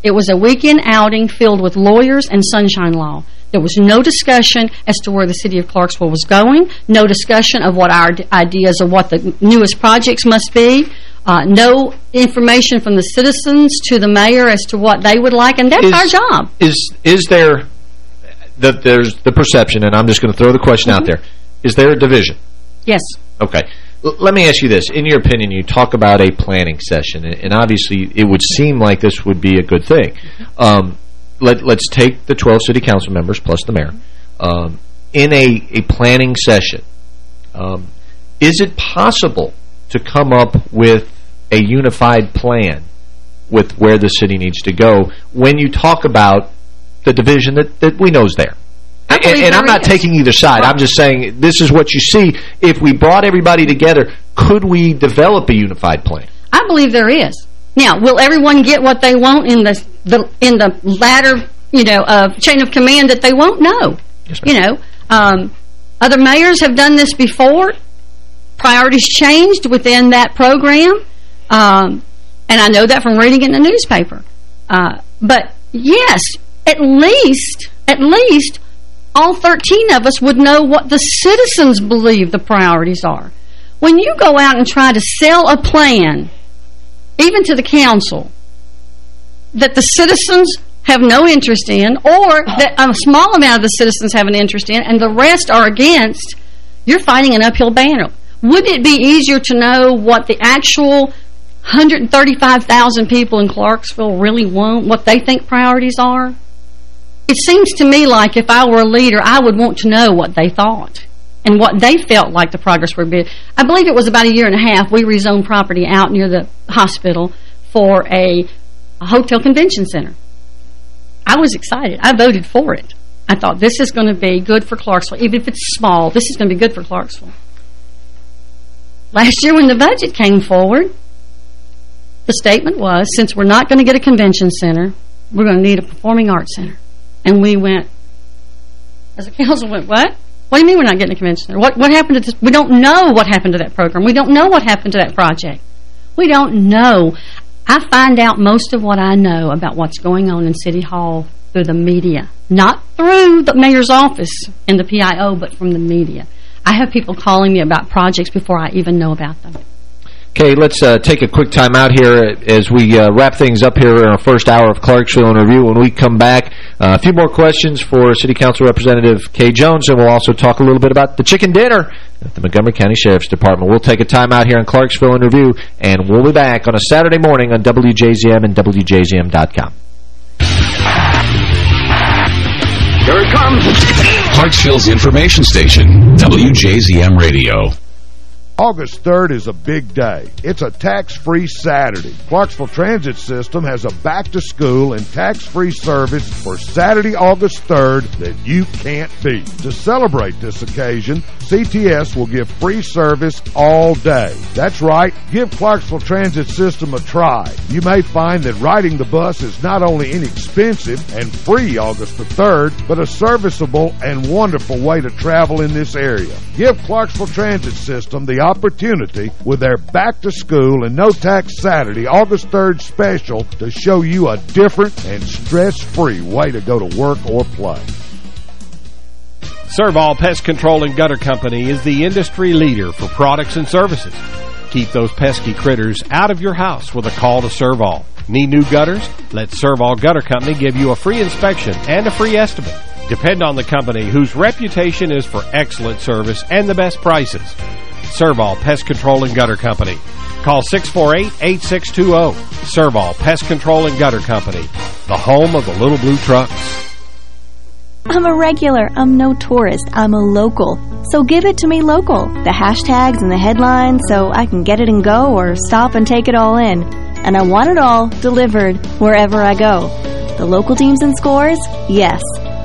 It was a weekend outing filled with lawyers and sunshine law. There was no discussion as to where the city of Clarksville was going, no discussion of what our ideas of what the newest projects must be, uh, no information from the citizens to the mayor as to what they would like, and that's is, our job. Is is there that there's the perception, and I'm just going to throw the question mm -hmm. out mm-hmm. there, is there a division? Yes. Okay. Let me ask you this. In your opinion, you talk about a planning session, and obviously it would seem like this would be a good thing. Um, let, let's take the 12 city council members plus the mayor. Um, in a, a planning session, um, is it possible to come up with a unified plan with where the city needs to go when you talk about the division that, that we know is there. And, and I'm not is. taking either side. I'm just saying this is what you see. If we brought everybody together, could we develop a unified plan? I believe there is. Now, will everyone get what they want in the, the in the ladder, you know, uh, chain of command that they won't? No. Yes, you know, um, other mayors have done this before. Priorities changed within that program. Um, and I know that from reading it in the newspaper. Uh, but, yes, at least, at least, all 13 of us would know what the citizens believe the priorities are. When you go out and try to sell a plan, even to the council, that the citizens have no interest in, or that a small amount of the citizens have an interest in, and the rest are against, you're fighting an uphill battle. Wouldn't it be easier to know what the actual 135,000 people in Clarksville really want, what they think priorities are? It seems to me like if I were a leader, I would want to know what they thought and what they felt like the progress would be. I believe it was about a year and a half, we rezoned property out near the hospital for a, a hotel convention center. I was excited. I voted for it. I thought this is going to be good for Clarksville. Even if it's small, this is going to be good for Clarksville. Last year when the budget came forward, the statement was, since we're not going to get a convention center, we're going to need a performing arts center. And we went, as a council went, what? What do you mean we're not getting a convention center? What, what happened to this? We don't know what happened to that program. We don't know what happened to that project. We don't know. I find out most of what I know about what's going on in City Hall through the media. Not through the mayor's office and the PIO, but from the media. I have people calling me about projects before I even know about them. Okay, let's uh, take a quick time out here as we uh, wrap things up here in our first hour of Clarksville Review. When we come back, uh, a few more questions for City Council Representative Kay Jones, and we'll also talk a little bit about the chicken dinner at the Montgomery County Sheriff's Department. We'll take a time out here in Clarksville in Review, and we'll be back on a Saturday morning on WJZM and WJZM.com. Here it comes. Clarksville's information station, WJZM Radio. August 3rd is a big day. It's a tax-free Saturday. Clarksville Transit System has a back-to-school and tax-free service for Saturday, August 3rd that you can't beat. To celebrate this occasion, CTS will give free service all day. That's right, give Clarksville Transit System a try. You may find that riding the bus is not only inexpensive and free August the 3rd, but a serviceable and wonderful way to travel in this area. Give Clarksville Transit System the opportunity with their back to school and no tax Saturday, August 3rd special to show you a different and stress-free way to go to work or play. Servall Pest Control and Gutter Company is the industry leader for products and services. Keep those pesky critters out of your house with a call to Servall. Need new gutters? Let Servall Gutter Company give you a free inspection and a free estimate. Depend on the company whose reputation is for excellent service and the best prices. Servall Pest Control and Gutter Company. Call 648-8620. Servall Pest Control and Gutter Company, the home of the little blue trucks. I'm a regular. I'm no tourist. I'm a local. So give it to me local. The hashtags and the headlines so I can get it and go or stop and take it all in. And I want it all delivered wherever I go. The local teams and scores? Yes.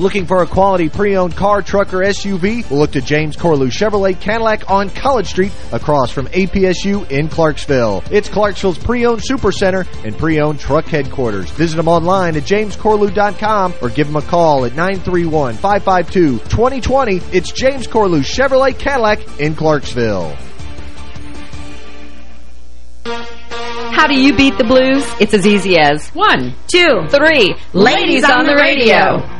Looking for a quality pre-owned car, truck, or SUV? Look to James Corlew Chevrolet Cadillac on College Street across from APSU in Clarksville. It's Clarksville's pre-owned supercenter and pre-owned truck headquarters. Visit them online at jamescorlew.com or give them a call at 931-552-2020. It's James Corlew Chevrolet Cadillac in Clarksville. How do you beat the blues? It's as easy as one, two, three. Ladies on the radio.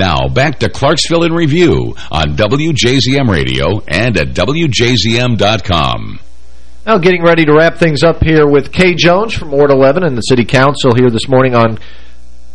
Now, back to Clarksville in Review on WJZM Radio and at WJZM.com. Now, getting ready to wrap things up here with Kay Jones from Ward 11 and the City Council here this morning on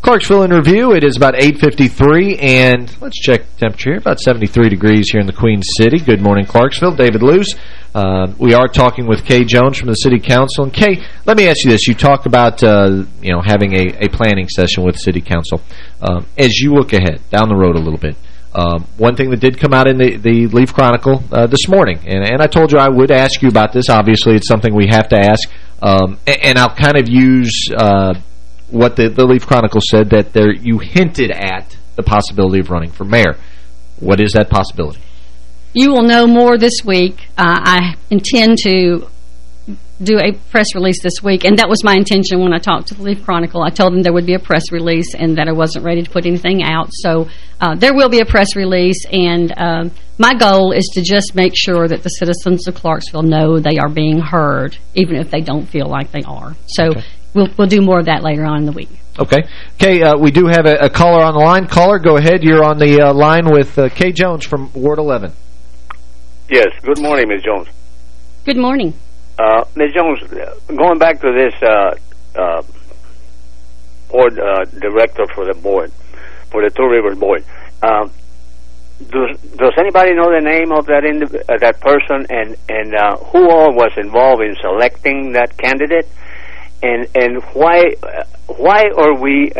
Clarksville in Review. It is about 8.53, and let's check temperature here. About 73 degrees here in the Queen City. Good morning, Clarksville. David Luce. Uh, we are talking with Kay Jones from the City Council. And Kay, let me ask you this. You talk about uh, you know having a, a planning session with City Council. Um, as you look ahead, down the road a little bit, um, one thing that did come out in the, the Leaf Chronicle uh, this morning, and, and I told you I would ask you about this. Obviously, it's something we have to ask. Um, and, and, I'll kind of use uh, what the, the Leaf Chronicle said, that there you hinted at the possibility of running for mayor. What is that possibility? You will know more this week. Uh, I intend to do a press release this week, and that was my intention when I talked to the Leaf Chronicle. I told them there would be a press release and that I wasn't ready to put anything out. So uh, there will be a press release, and uh, my goal is to just make sure that the citizens of Clarksville know they are being heard, even if they don't feel like they are. So okay. We'll, we'll do more of that later on in the week. Okay. Okay, uh, we do have a, a, caller on the line. Caller, go ahead. You're on the uh, line with uh, Kay Jones from Ward 11. Yes. Good morning, Ms. Jones. Good morning. Uh, Ms. Jones, going back to this uh, uh, board uh, director for the board, for the Two Rivers board, um, does does anybody know the name of that uh, that person and and uh, who all was involved in selecting that candidate, and and why why are we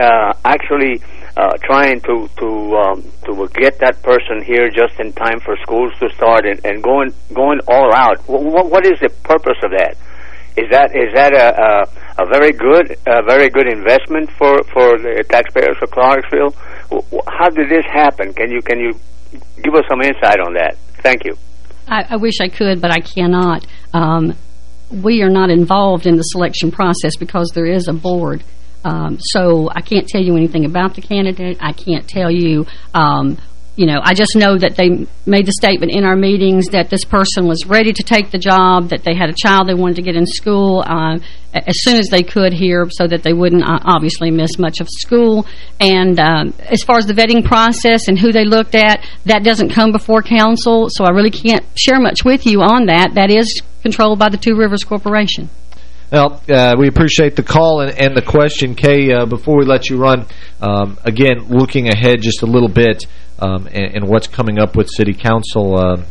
actually uh, trying to to um, to get that person here just in time for schools to start and, and going going all out. What, what is the purpose of that? Is that is that a a, a very good a very good investment for for the taxpayers of Clarksville? How did this happen? Can you can you give us some insight on that? Thank you. I, I wish I could, but I cannot. Um, we are not involved in the selection process because there is a board. Um, so I can't tell you anything about the candidate. I can't tell you, um, you know, I just know that they made the statement in our meetings that this person was ready to take the job, that they had a child they wanted to get in school uh, as soon as they could here so that they wouldn't uh, obviously miss much of school. And um, as far as the vetting process and who they looked at, that doesn't come before council, so I really can't share much with you on that. That is controlled by the Two Rivers Corporation. Well, uh, we appreciate the call and, and the question, Kay. Uh, before we let you run, um, again, looking ahead just a little bit um, and, and, what's coming up with City Council, uh,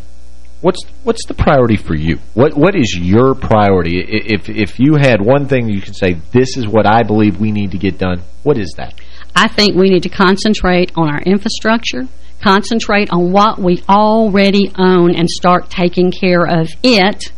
what's what's the priority for you? What What is your priority? If, if you had one thing you can say, this is what I believe we need to get done, what is that? I think we need to concentrate on our infrastructure, concentrate on what we already own and start taking care of it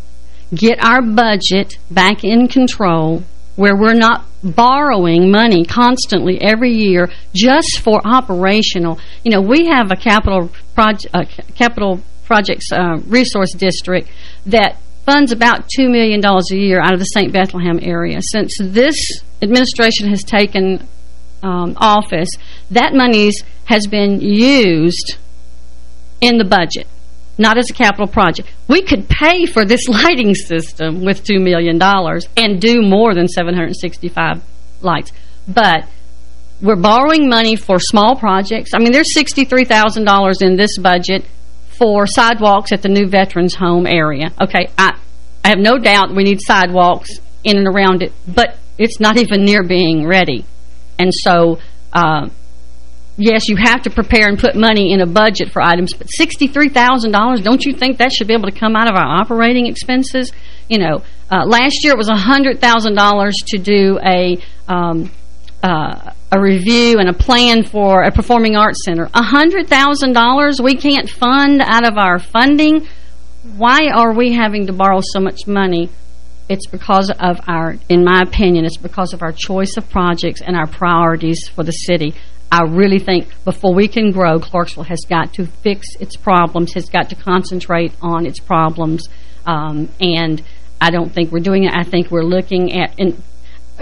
get our budget back in control where we're not borrowing money constantly every year just for operational. You know, we have a capital project, uh, capital projects uh, resource district that funds about $2 million a year out of the St. Bethlehem area. Since this administration has taken um, office, that money has been used in the budget not as a capital project. We could pay for this lighting system with $2 million and do more than 765 lights. But we're borrowing money for small projects. I mean, there's $63,000 in this budget for sidewalks at the new Veterans Home area. Okay, I, I have no doubt we need sidewalks in and around it, but it's not even near being ready. And so... Uh, yes, you have to prepare and put money in a budget for items, but $63,000, don't you think that should be able to come out of our operating expenses? You know, uh, last year it was $100,000 to do a um, uh, a review and a plan for a performing arts center. $100,000 we can't fund out of our funding. Why are we having to borrow so much money? It's because of our, in my opinion, it's because of our choice of projects and our priorities for the city. I really think before we can grow, Clarksville has got to fix its problems, has got to concentrate on its problems, um, and I don't think we're doing it. I think we're looking at, in,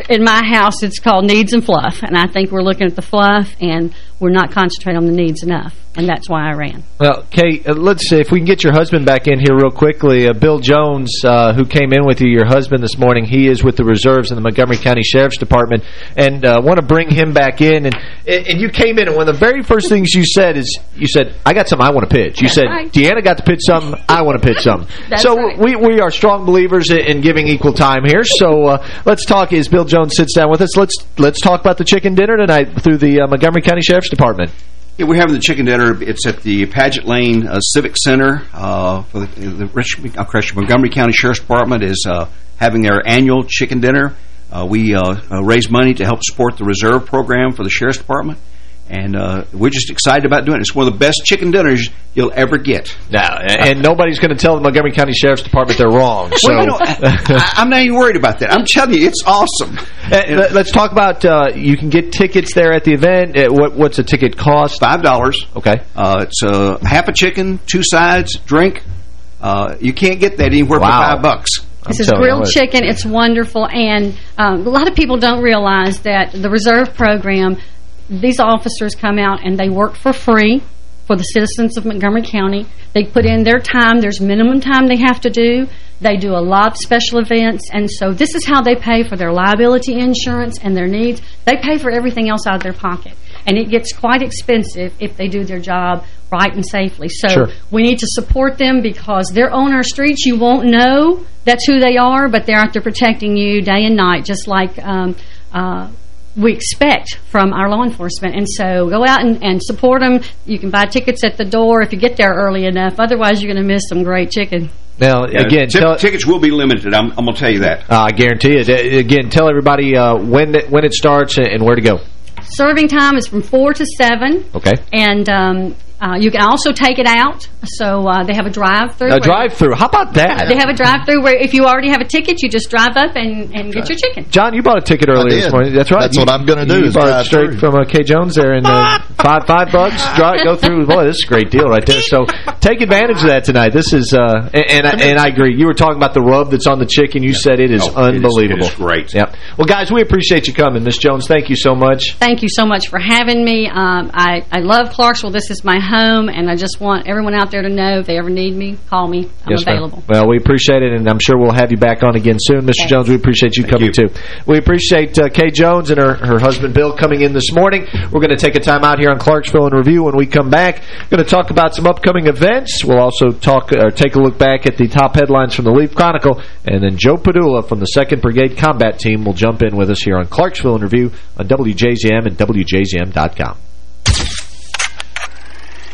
in my house, it's called needs and fluff, and I think we're looking at the fluff, and we're not concentrating on the needs enough, and that's why I ran. Well, Kay, uh, let's see if we can get your husband back in here real quickly. Uh, Bill Jones, uh, who came in with you, your husband this morning, he is with the reserves in the Montgomery County Sheriff's Department, and uh, want to bring him back in. And and you came in, and one of the very first things you said is, you said, I got something I want to pitch. You That's said, right. Deanna got to pitch something, I want to pitch something. So right. we, we are strong believers in, in giving equal time here. So uh, let's talk, as Bill Jones sits down with us, let's let's talk about the chicken dinner tonight through the uh, Montgomery County Sheriff's Department. Yeah, we're having the chicken dinner. It's at the Paget Lane uh, Civic Center. Uh, for the, the Richmond, uh, Montgomery County Sheriff's Department is uh, having their annual chicken dinner. Uh, we uh, raise money to help support the reserve program for the Sheriff's Department. And uh, we're just excited about doing it. It's one of the best chicken dinners you'll ever get. Now, and nobody's going to tell the Montgomery County Sheriff's Department they're wrong. So Well, you know, I, I'm not even worried about that. I'm telling you, it's awesome. Uh, let- Let's talk about, uh, you can get tickets there at the event. Uh, what, what's a ticket cost? Five dollars. Okay. Uh, it's uh, half a chicken, two sides, drink. Uh, you can't get that anywhere Wow. for five bucks. This is grilled chicken. It's wonderful. And um, a lot of people don't realize that the reserve program, these officers come out and they work for free for the citizens of Montgomery County. They put in their time. There's minimum time they have to do. They do a lot of special events. And so this is how they pay for their liability insurance and their needs. They pay for everything else out of their pocket. And it gets quite expensive if they do their job right and safely. So Sure. we need to support them because they're on our streets. You won't know that's who they are, but they're out there protecting you day and night, just like um, uh, we expect from our law enforcement. And so go out and, and support them. You can buy tickets at the door if you get there early enough. Otherwise, you're going to miss some great chicken. Now, Yeah, again, tell, tickets will be limited. I'm, I'm going to tell you that. uh, I guarantee it. Uh, Again, tell everybody uh, when it, when it starts and, and where to go. Serving time is from 4 to 7. Okay. And um, uh, you can also take it out. So uh, they have a drive-through. A drive-through. How about that? They have a drive-through where if you already have a ticket, you just drive up and, and get your chicken. John, you bought a ticket earlier this morning. That's right. That's You- what I'm gonna do You is bought it drive straight through. from uh, Kay Jones there, and uh, five five bucks. Drive, go through. Boy, this is a great deal right there. So take advantage of that tonight. This is, uh, and and I, and I agree. You were talking about the rub that's on the chicken. You said it is Oh, it is- it unbelievable. is great. Yep. Well, guys, we appreciate you coming, Miss Jones. Thank you so much. Thank you so much for having me. Um, I, I love Clarksville. This is my home, and I just want everyone out there to know if they ever need me, call me. I'm yes, available. Well, we appreciate it, and I'm sure we'll have you back on again soon. Mr. Thanks. Jones, we appreciate you coming, too. We appreciate uh, Kay Jones and her, her husband, Bill, coming in this morning. We're going to take a time out here on Clarksville in Review. When we come back, We're going to talk about some upcoming events. We'll also talk or take a look back at the top headlines from the Leaf Chronicle, and then Joe Padula from the 2nd Brigade Combat Team will jump in with us here on Clarksville in Review on WJZM and WJZM.com.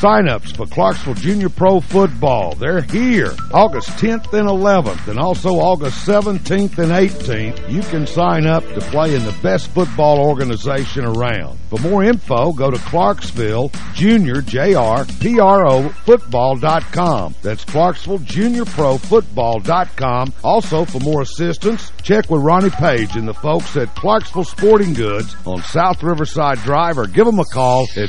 Sign-ups for Clarksville Junior Pro Football. They're here August 10th and 11th and also August 17th and 18th. You can sign up to play in the best football organization around. For more info, go to Clarksville Junior, J-R-P-R-O, football.com. That's Clarksville Junior Pro Football.com. Also, for more assistance, check with Ronnie Page and the folks at Clarksville Sporting Goods on South Riverside Drive or give them a call at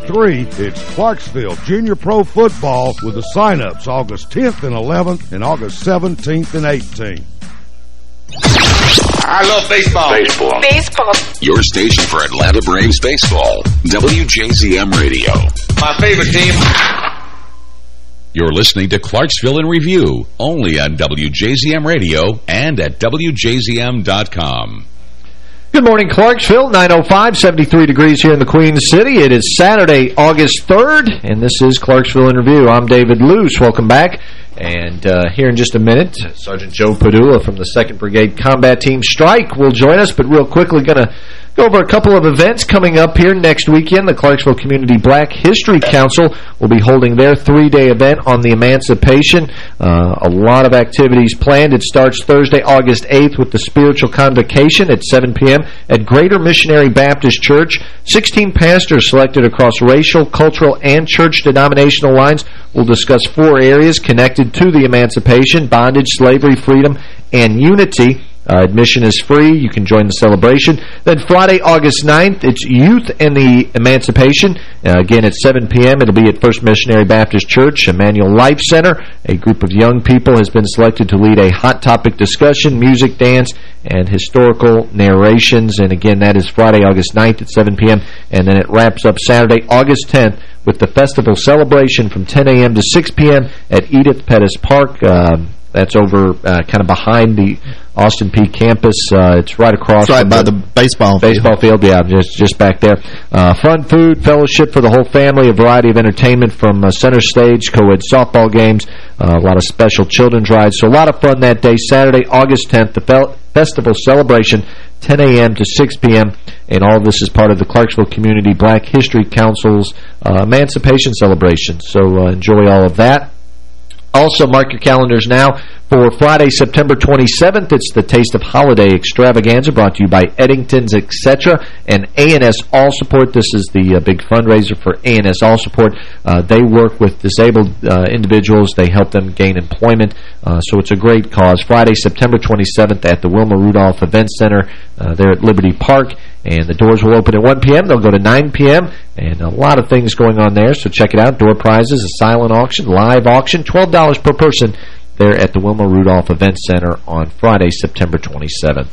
648-2230 it's Clarksville Junior Pro Football with the sign-ups August 10th and 11th and August 17th and 18th. I love baseball. Baseball. Baseball. Your station for Atlanta Braves baseball. WJZM Radio. My favorite team. You're listening to Clarksville in Review, only on WJZM Radio and at WJZM.com. Good morning, Clarksville. 905, 73 degrees here in the Queen City. It is Saturday, August 3rd, and this is Clarksville in Review. I'm David Luce. Welcome back. And uh, here in just a minute, Sergeant Joe Padula from the 2nd Brigade Combat Team Strike will join us, but real quickly going to go over a couple of events coming up here next weekend. The Clarksville Community Black History Council will be holding their three-day event on the emancipation. Uh, a lot of activities planned. It starts Thursday, August 8th with the spiritual convocation at 7 p.m. at Greater Missionary Baptist Church. 16 pastors selected across racial, cultural, and church denominational lines will discuss four areas connected to the emancipation, bondage, slavery, freedom, and unity. Uh, admission is free. You can join the celebration. Then Friday, August 9th, it's Youth and the Emancipation. Uh, again, at 7 p.m., it'll be at First Missionary Baptist Church, Emmanuel Life Center. A group of young people has been selected to lead a hot topic discussion, music, dance, and historical narrations. And again, that is Friday, August 9th at 7 p.m. And then it wraps up Saturday, August 10th with the festival celebration from 10 a.m. to 6 p.m. at Edith Pettus Park. Um, that's over uh, kind of behind the Austin Peay campus. Uh, it's right across. It's right by the, the baseball field. Baseball field, yeah, just just back there. Uh, fun food, fellowship for the whole family, a variety of entertainment from uh, center stage, co-ed softball games, uh, a lot of special children's rides. So a lot of fun that day, Saturday, August 10th, the festival celebration, 10 a.m. to 6 p.m., and all of this is part of the Clarksville Community Black History Council's uh, Emancipation Celebration. So enjoy all of that. Also, mark your calendars now for Friday, September 27th. It's the Taste of Holiday Extravaganza brought to you by Eddington's Etc. and A&S All Support. This is the uh, big fundraiser for A&S All Support. Uh, they work with disabled uh, individuals. They help them gain employment. Uh, so it's a great cause. Friday, September 27th at the Wilma Rudolph Event Center uh, there at Liberty Park. And the doors will open at 1 p.m. They'll go to 9 p.m. And a lot of things going on there, so check it out. Door prizes, a silent auction, live auction, $12 per person there at the Wilma Rudolph Event Center on Friday, September 27th.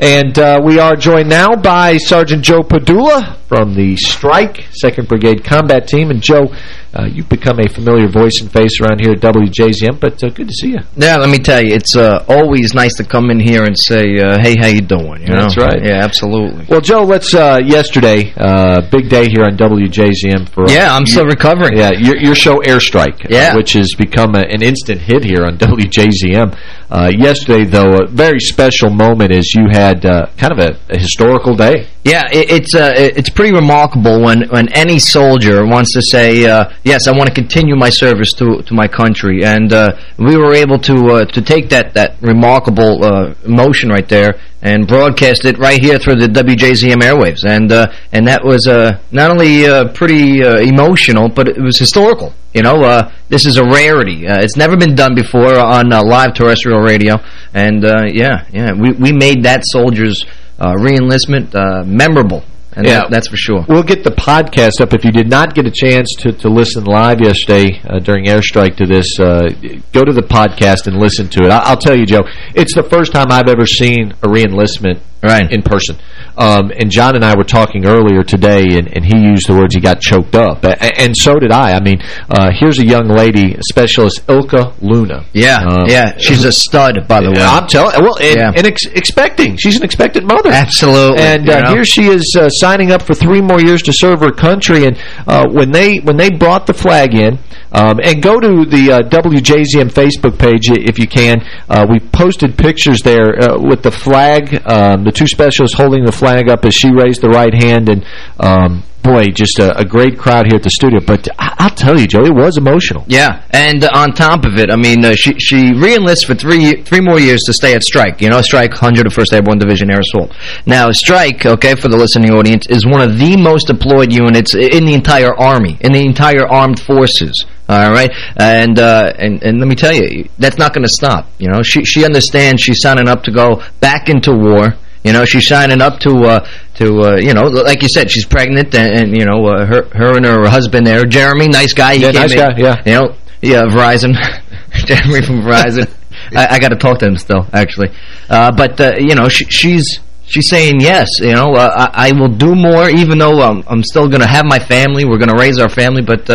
And uh, we are joined now by Sergeant Joe Padula from the Strike 2nd Brigade Combat Team. And Joe, uh, you've become a familiar voice and face around here at WJZM, but uh, good to see you. Yeah, let me tell you, it's uh, always nice to come in here and say, uh, hey, how you doing? You That's know? right. Yeah, absolutely. Well, Joe, let's, uh, yesterday, uh, big day here on WJZM for... Yeah, I'm still recovering. Yeah, your, your show Airstrike, Yeah. which has become a, an instant hit here on WJZM. Uh, yesterday, though, a very special moment is you had uh, kind of a, a historical day. Yeah, it, it's uh, it- it's pretty remarkable when, when any soldier wants to say, uh, yes, I want to continue my service to to my country, and uh, we were able to uh, to take that that remarkable uh, emotion right there and broadcast it right here through the WJZM airwaves, and uh, and that was uh, not only uh, pretty uh, emotional, but it was historical. You know, uh, this is a rarity. Uh, it's never been done before on live terrestrial radio, and yeah, yeah, we we made that soldier's re-enlistment memorable, and Yeah. that, that's for sure. We'll get the podcast up. If you did not get a chance to, to listen live yesterday uh, during Airstrike to this, uh, go to the podcast and listen to it. I, I'll tell you, Joe, it's the first time I've ever seen a reenlistment right. in person. Um, and John and I were talking earlier today, and, and he used the words he got choked up. A- and so did I. I mean, uh, here's a young lady, Specialist Ilka Luna. Yeah, Um, yeah, she's a stud, by the way. I'm telling well, and, Yeah. and ex expecting. She's an expectant mother. Absolutely. And uh, here she is uh, signing up for three more years to serve her country. And uh, when they when they brought the flag in, um, and go to the uh, WJZM Facebook page if you can. Uh, we posted pictures there uh, with the flag, um, the two specialists holding the flag up as she raised the right hand. And um, boy, just a, a great crowd here at the studio. But I I'll tell you, Joe, it was emotional. Yeah, and on top of it, I mean, uh, she she re-enlists for three three more years to stay at Strike. You know, Strike, 101st Airborne Division Air Assault. Now, Strike, okay, for the listening audience, is one of the most deployed units in the entire Army, in the entire armed forces. All right, and uh, and and let me tell you, that's not going to stop. You know, she she understands she's signing up to go back into war. You know, she's signing up to, uh, to uh, you know, like you said, she's pregnant, and, and you know, uh, her her and her husband there, Jeremy, nice guy. He Yeah, came nice in, guy, yeah. You know, yeah, Verizon, Jeremy from Verizon. I, I got to talk to him still, actually. Uh, but uh, you know, she, she's she's saying yes. You know, uh, I, I will do more, even though um, I'm still going to have my family. We're going to raise our family, but.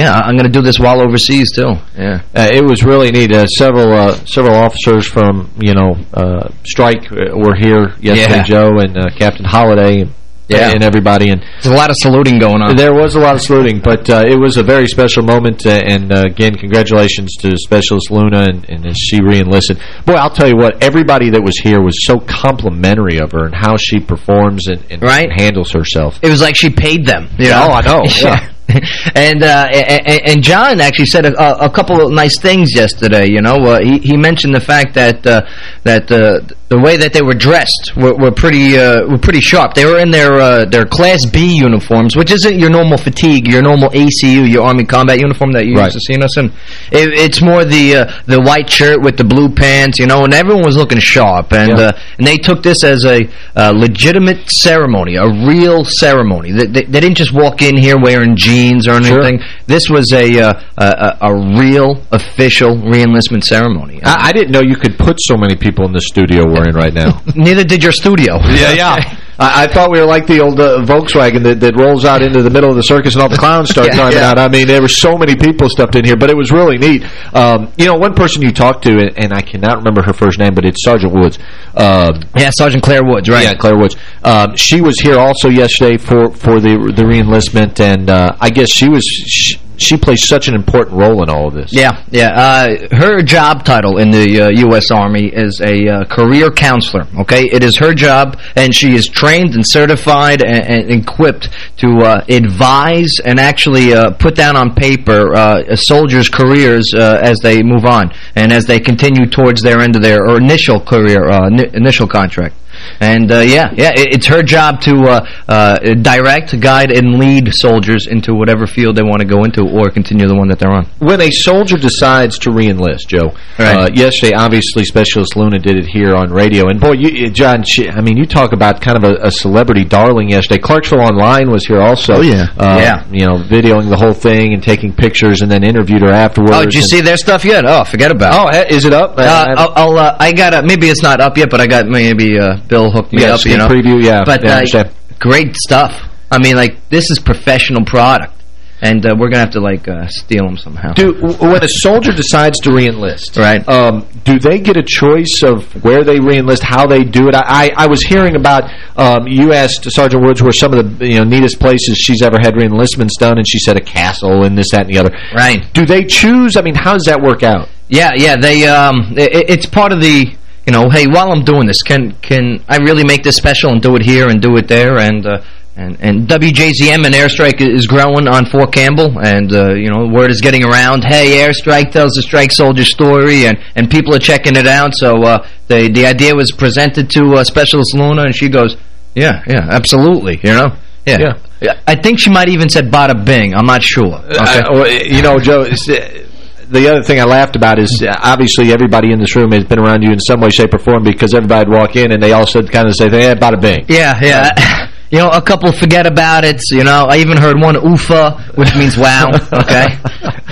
Yeah, I'm going to do this while overseas too. Yeah, Uh, it was really neat. Uh, several uh, several officers from you know uh, strike uh, were here yesterday. Yeah. Joe and uh, Captain Holiday. And, Yeah. and everybody. And there's a lot of saluting going on. There was a lot of saluting, but uh, it was a very special moment. Uh, and uh, again, congratulations to Specialist Luna and, and as she re-enlisted. Boy, I'll tell you what, everybody that was here was so complimentary of her and how she performs and, and Right. handles herself. It was like she paid them. You Yeah, know? oh, I know, yeah. and, uh, and John actually said a, a couple of nice things yesterday. You know, uh, he he mentioned the fact that uh, that uh, the way that they were dressed were, were pretty uh, were pretty sharp. They were in their uh, their Class B uniforms, which isn't your normal fatigue, your normal ACU, your Army combat uniform that you Right. used to see us in. It, it's more the uh, the white shirt with the blue pants, you know, and everyone was looking sharp. And Yeah. uh, and they took this as a legitimate ceremony, a real ceremony. They, they, they didn't just walk in here wearing jeans or Sure. anything. This was a, uh, a a a real official re-enlistment ceremony. I, I didn't know you could put so many people in the studio we're in right now. Neither did your studio. Yeah, yeah. I, I thought we were like the old uh, Volkswagen that, that rolls out into the middle of the circus and all the clowns start climbing yeah. out. I mean, there were so many people stuffed in here, but it was really neat. Um, you know, one person you talked to, and, and I cannot remember her first name, but it's Sergeant Woods. Um, Yeah, Sergeant Claire Woods, right. Yeah, Claire Woods. Um, she was here also yesterday for, for the the reenlistment, and uh, I guess she was... She, she plays such an important role in all of this. Yeah, yeah. Uh, her job title in the uh, U.S. Army is a uh, career counselor, okay? It is her job, and she is trained and certified and, and equipped to uh, advise and actually uh, put down on paper uh, soldiers' careers as they move on and as they continue towards their end of their or initial career, initial contract. And uh, yeah, yeah, it's her job to uh, uh, direct, guide, and lead soldiers into whatever field they want to go into or continue the one that they're on. When a soldier decides to reenlist, Joe, right. Uh, yesterday, obviously, Specialist Luna did it here on radio. And boy, you, John, I mean, you talk about kind of a, a, celebrity darling yesterday. Clarksville Online was here also. Oh, yeah. Uh, yeah. You know, videoing the whole thing and taking pictures and then interviewed her afterwards. Oh, did you see their stuff yet? Oh, forget about it. Oh, is it up? Uh, I'll, I'll I got a, maybe it's not up yet, but I got maybe Bill hooked me yeah, up, you know. preview, yeah. But yeah, uh, great stuff. I mean, like, this is professional product. And uh, we're going to have to, like, uh, steal them somehow. Do, when a soldier decides to reenlist, right? Um, do they get a choice of where they reenlist, how they do it? I, I, was hearing about, um, you asked Sergeant Woods where some of the you know neatest places she's ever had reenlistments done, and she said a castle and this, that, and the other. Right. Do they choose? I mean, how does that work out? Yeah, yeah. They um, it, It's part of the you know, hey, while I'm doing this, can can I really make this special and do it here and do it there? And uh, and and WJZM and Airstrike is growing on Fort Campbell, and uh, you know, word is getting around. Hey, Airstrike tells the strike soldier story, and and people are checking it out. So uh, the the idea was presented to uh, Specialist Luna, and she goes, yeah, yeah, absolutely, you know. Yeah. yeah. I think she might even said bada bing. I'm not sure. Uh, okay. you know, Joe, the other thing I laughed about is uh, obviously everybody in this room has been around you in some way, shape, or form because everybody would walk in and they all said kind of say, hey, about a bing. Yeah, yeah. you know, a couple forget about it. You know, I even heard one oofa, which means wow. Okay,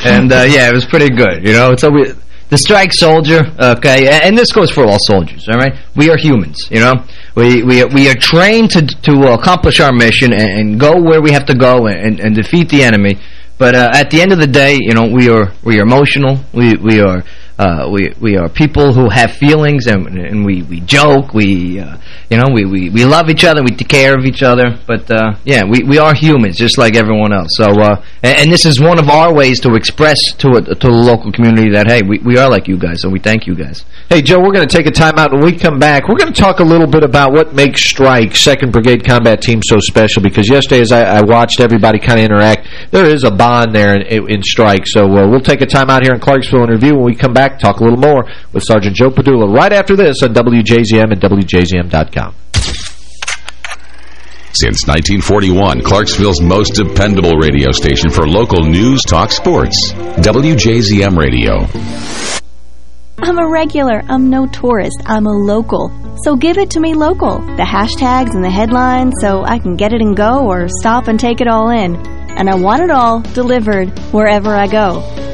and uh, yeah, it was pretty good. You know, so we the strike soldier. Okay, and this goes for all soldiers. All right, we are humans. You know, we we we are trained to to accomplish our mission and, and go where we have to go and, and defeat the enemy. But uh, at the end of the day, you know, we are we are emotional. We we are uh, we we are people who have feelings and and we we joke. We uh, you know we, we we love each other. We take care of each other. But uh, yeah, we we are humans just like everyone else. So uh, and, and, this is one of our ways to express to a, to the local community that hey, we we are like you guys, and we thank you guys. Hey Joe, we're going to take a time out. When we come back, we're going to talk a little bit about what makes Strike Second Brigade Combat Team so special. Because yesterday, as I, I watched everybody kind of interact, there is a bond there in, in Strike. So uh, we'll take a time out here in Clarksville in Review When we come back back, talk a little more with Sergeant Joe Padula right after this on WJZM and WJZM.com. Since 1941, Clarksville's most dependable radio station for local news, talk, sports. WJZM Radio. I'm a regular. I'm no tourist. I'm a local. So give it to me local. The hashtags and the headlines so I can get it and go or stop and take it all in. And I want it all delivered wherever I go.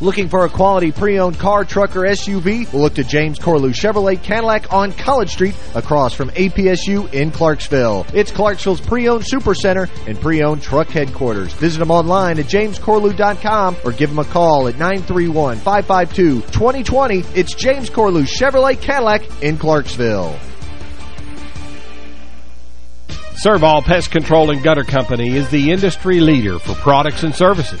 Looking for a quality pre-owned car, truck, or SUV? Look to James Corlew Chevrolet Cadillac on College Street across from APSU in Clarksville. It's Clarksville's pre-owned supercenter and pre-owned truck headquarters. Visit them online at jamescorlew.com or give them a call at 931-552-2020. It's James Corlew Chevrolet Cadillac in Clarksville. Servall Pest Control and Gutter Company is the industry leader for products and services.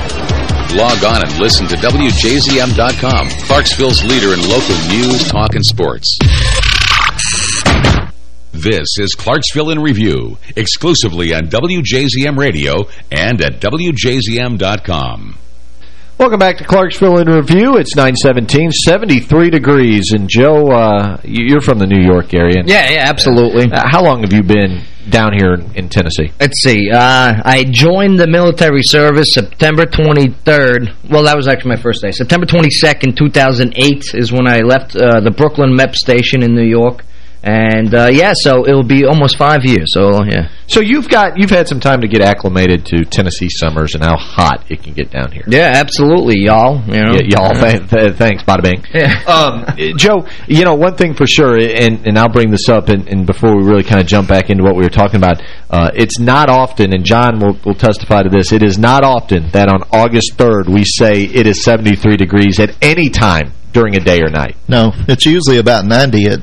Log on and listen to WJZM.com, Clarksville's leader in local news, talk, and sports. This is Clarksville in Review, exclusively on WJZM Radio and at WJZM.com. Welcome back to Clarksville in Review. It's 917, 73 degrees. And Joe, uh, you're from the New York area. Yeah, yeah, absolutely. Uh, how long have you been down here in, Tennessee? Let's see. Uh, I joined the military service September 23rd. Well, that was actually my first day. September 22nd, 2008 is when I left uh, the Brooklyn MEP station in New York. And, uh, yeah, so it'll be almost five years. So, yeah. So you've got you've had some time to get acclimated to Tennessee summers and how hot it can get down here. Yeah, absolutely, y'all. You know? Yeah, y'all. Th th thanks, bada bing. Yeah. Um, Joe, you know, one thing for sure, and, and I'll bring this up, and, and before we really kind of jump back into what we were talking about, uh, it's not often, and John will, will testify to this, it is not often that on August 3rd we say it is 73 degrees at any time during a day or night. No, it's usually about 90 at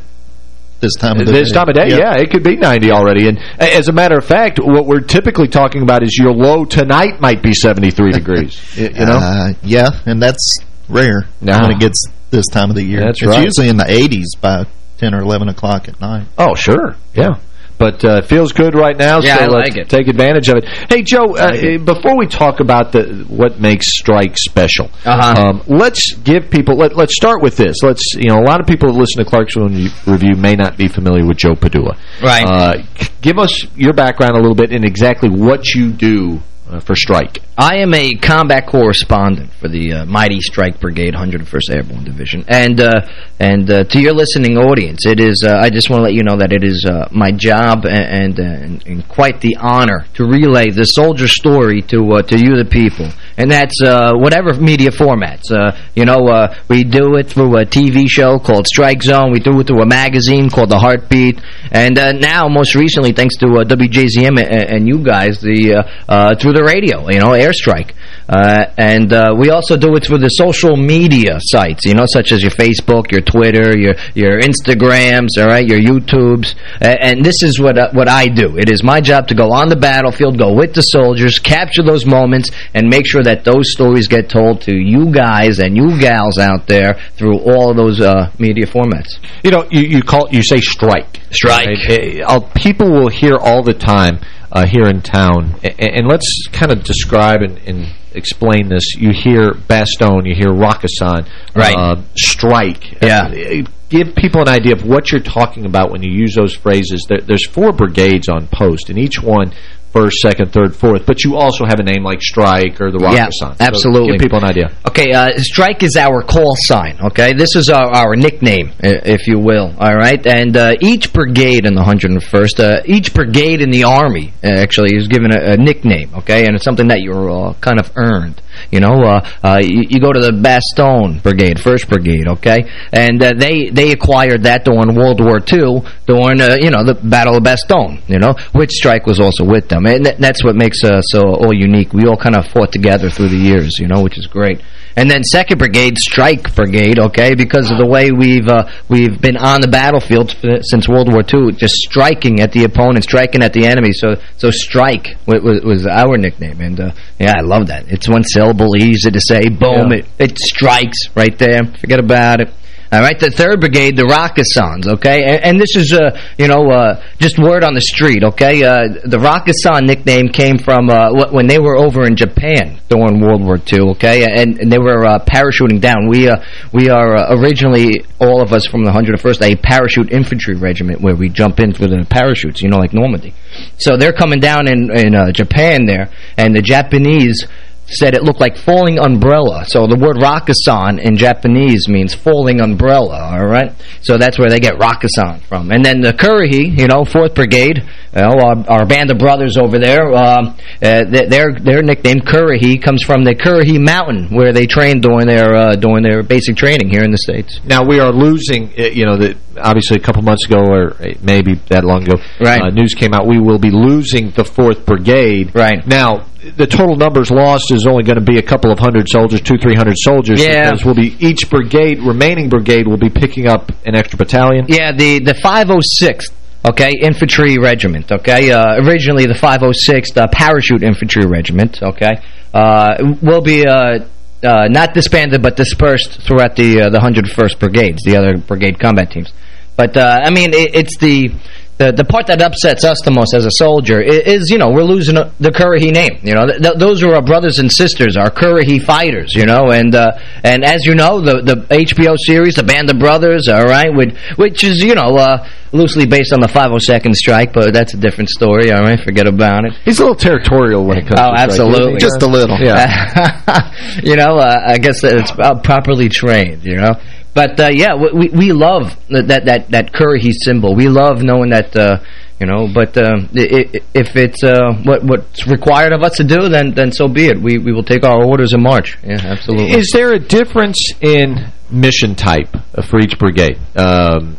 this time of the this day. time of day, Yep. yeah, it could be 90 already. And as a matter of fact, what we're typically talking about is your low tonight might be 73 degrees. You know? Uh, yeah, and that's rare Nah. when it gets this time of the year. That's it's right. usually in the 80s by 10 or 11 o'clock at night. Oh, sure. Yeah. But uh, it feels good right now, Yeah, so I let's like take advantage of it. Hey, Joe, uh, before we talk about the what makes strike special, Uh-huh. um, let's give people, let, let's start with this. Let's, you know, a lot of people that listen to Clarksville Review may not be familiar with Joe Padula. Right. Uh, give us your background a little bit and exactly what you do uh, for strike. I am a combat correspondent for the uh, Mighty Strike Brigade, 101st Airborne Division. And uh, and uh, to your listening audience, it is. Uh, I just want to let you know that it is my job and and, and quite the honor to relay the soldier story to to you, the people. And that's uh, whatever media formats. Uh, you know, uh, we do it through a TV show called Strike Zone. We do it through a magazine called The Heartbeat. And uh, now, most recently, thanks to uh, WJZM and, and you guys, the uh, through the radio, you know, Airstrike. Uh, and uh, we also do it through the social media sites, you know, such as your Facebook, your Twitter, your your Instagrams, all right, your YouTubes. Uh, and this is what uh, what I do. It is my job to go on the battlefield, go with the soldiers, capture those moments, and make sure that those stories get told to you guys and you gals out there through all of those uh, media formats. You know, you, you call you say strike. Strike. Right? Uh, people will hear all the time uh, here in town, and, and let's kind of describe and, and explain this. You hear Bastogne, you hear Rakkasan, Right. uh, strike. Yeah. Uh, give people an idea of what you're talking about when you use those phrases. There, there's four brigades on post, and each one first, second, third, fourth, but you also have a name like Strike or the Yeah, Rakkasan. So absolutely. give people an idea. Okay, uh, strike is our call sign, okay? This is our, our nickname, if you will, all right? And uh, each brigade in the 101st, uh, each brigade in the Army, uh, actually, is given a, a nickname, okay? And it's something that you're uh, kind of earned. You know, uh, uh, you, you go to the Bastogne Brigade, 1st Brigade, okay? And uh, they, they acquired that during World War II, during, uh, you know, the Battle of Bastogne, you know, which strike was also with them. And th that's what makes us uh, all unique. We all kind of fought together through the years, you know, which is great. And then Second Brigade, Strike Brigade, okay, because of the way we've uh, we've been on the battlefield since World War II, just striking at the opponent, striking at the enemy. So so Strike was, was our nickname, and uh, yeah, I love that. It's one syllable, easy to say. Boom, Yeah. it, it strikes right there. Forget about it. All right, the third brigade, the Rakkasans, okay? And, and this is, uh, you know, uh, just word on the street, okay? Uh, the Rakkasan nickname came from uh, when they were over in Japan during World War II, okay? And, and they were uh, parachuting down. We uh, we are uh, originally, all of us from the 101st, a parachute infantry regiment where we jump in through the parachutes, you know, like Normandy. So they're coming down in, in Japan there, and the Japanese said it looked like falling umbrella. So the word Rakkasan in Japanese means falling umbrella, all right? So that's where they get Rakkasan from. And then the Currahee, you know, 4th Brigade, you know, our, our band of brothers over there, um, uh, their their nickname Currahee comes from the Currahee Mountain where they trained during their uh, during their basic training here in the States. Now, we are losing, uh, you know, the, obviously a couple months ago or maybe that long ago, right. Uh, news came out, we will be losing the 4th Brigade. Right. Now, the total numbers lost is only going to be a couple of hundred soldiers, two, three hundred soldiers. Yeah. Because will be each brigade, remaining brigade, will be picking up an extra battalion. Yeah, the the 506th. Okay, infantry regiment. Okay, uh, originally the 506th uh, parachute infantry regiment. Okay, uh, will be uh, uh, not disbanded but dispersed throughout the uh, the 101st brigades, the other brigade combat teams. But I mean, it, it's the the the part that upsets us the most as a soldier is, is you know, we're losing a, the Currahee name. You know, th those are our brothers and sisters, our Kurihi fighters. You know, and uh, and as you know, the the HBO series, the Band of Brothers, all right, which which is you know uh, loosely based on the 502nd strike, but that's a different story. All right, forget about it. He's a little territorial when it comes. Oh, to absolutely, just a little. Yeah, you know, uh, I guess that it's properly trained. You know. But uh, yeah, we we love that that that Currahee symbol. We love knowing that uh, you know. But uh, if it's uh, what what's required of us to do, then then so be it. We we will take our orders in March. Yeah, absolutely. Is there a difference in mission type for each brigade? Um,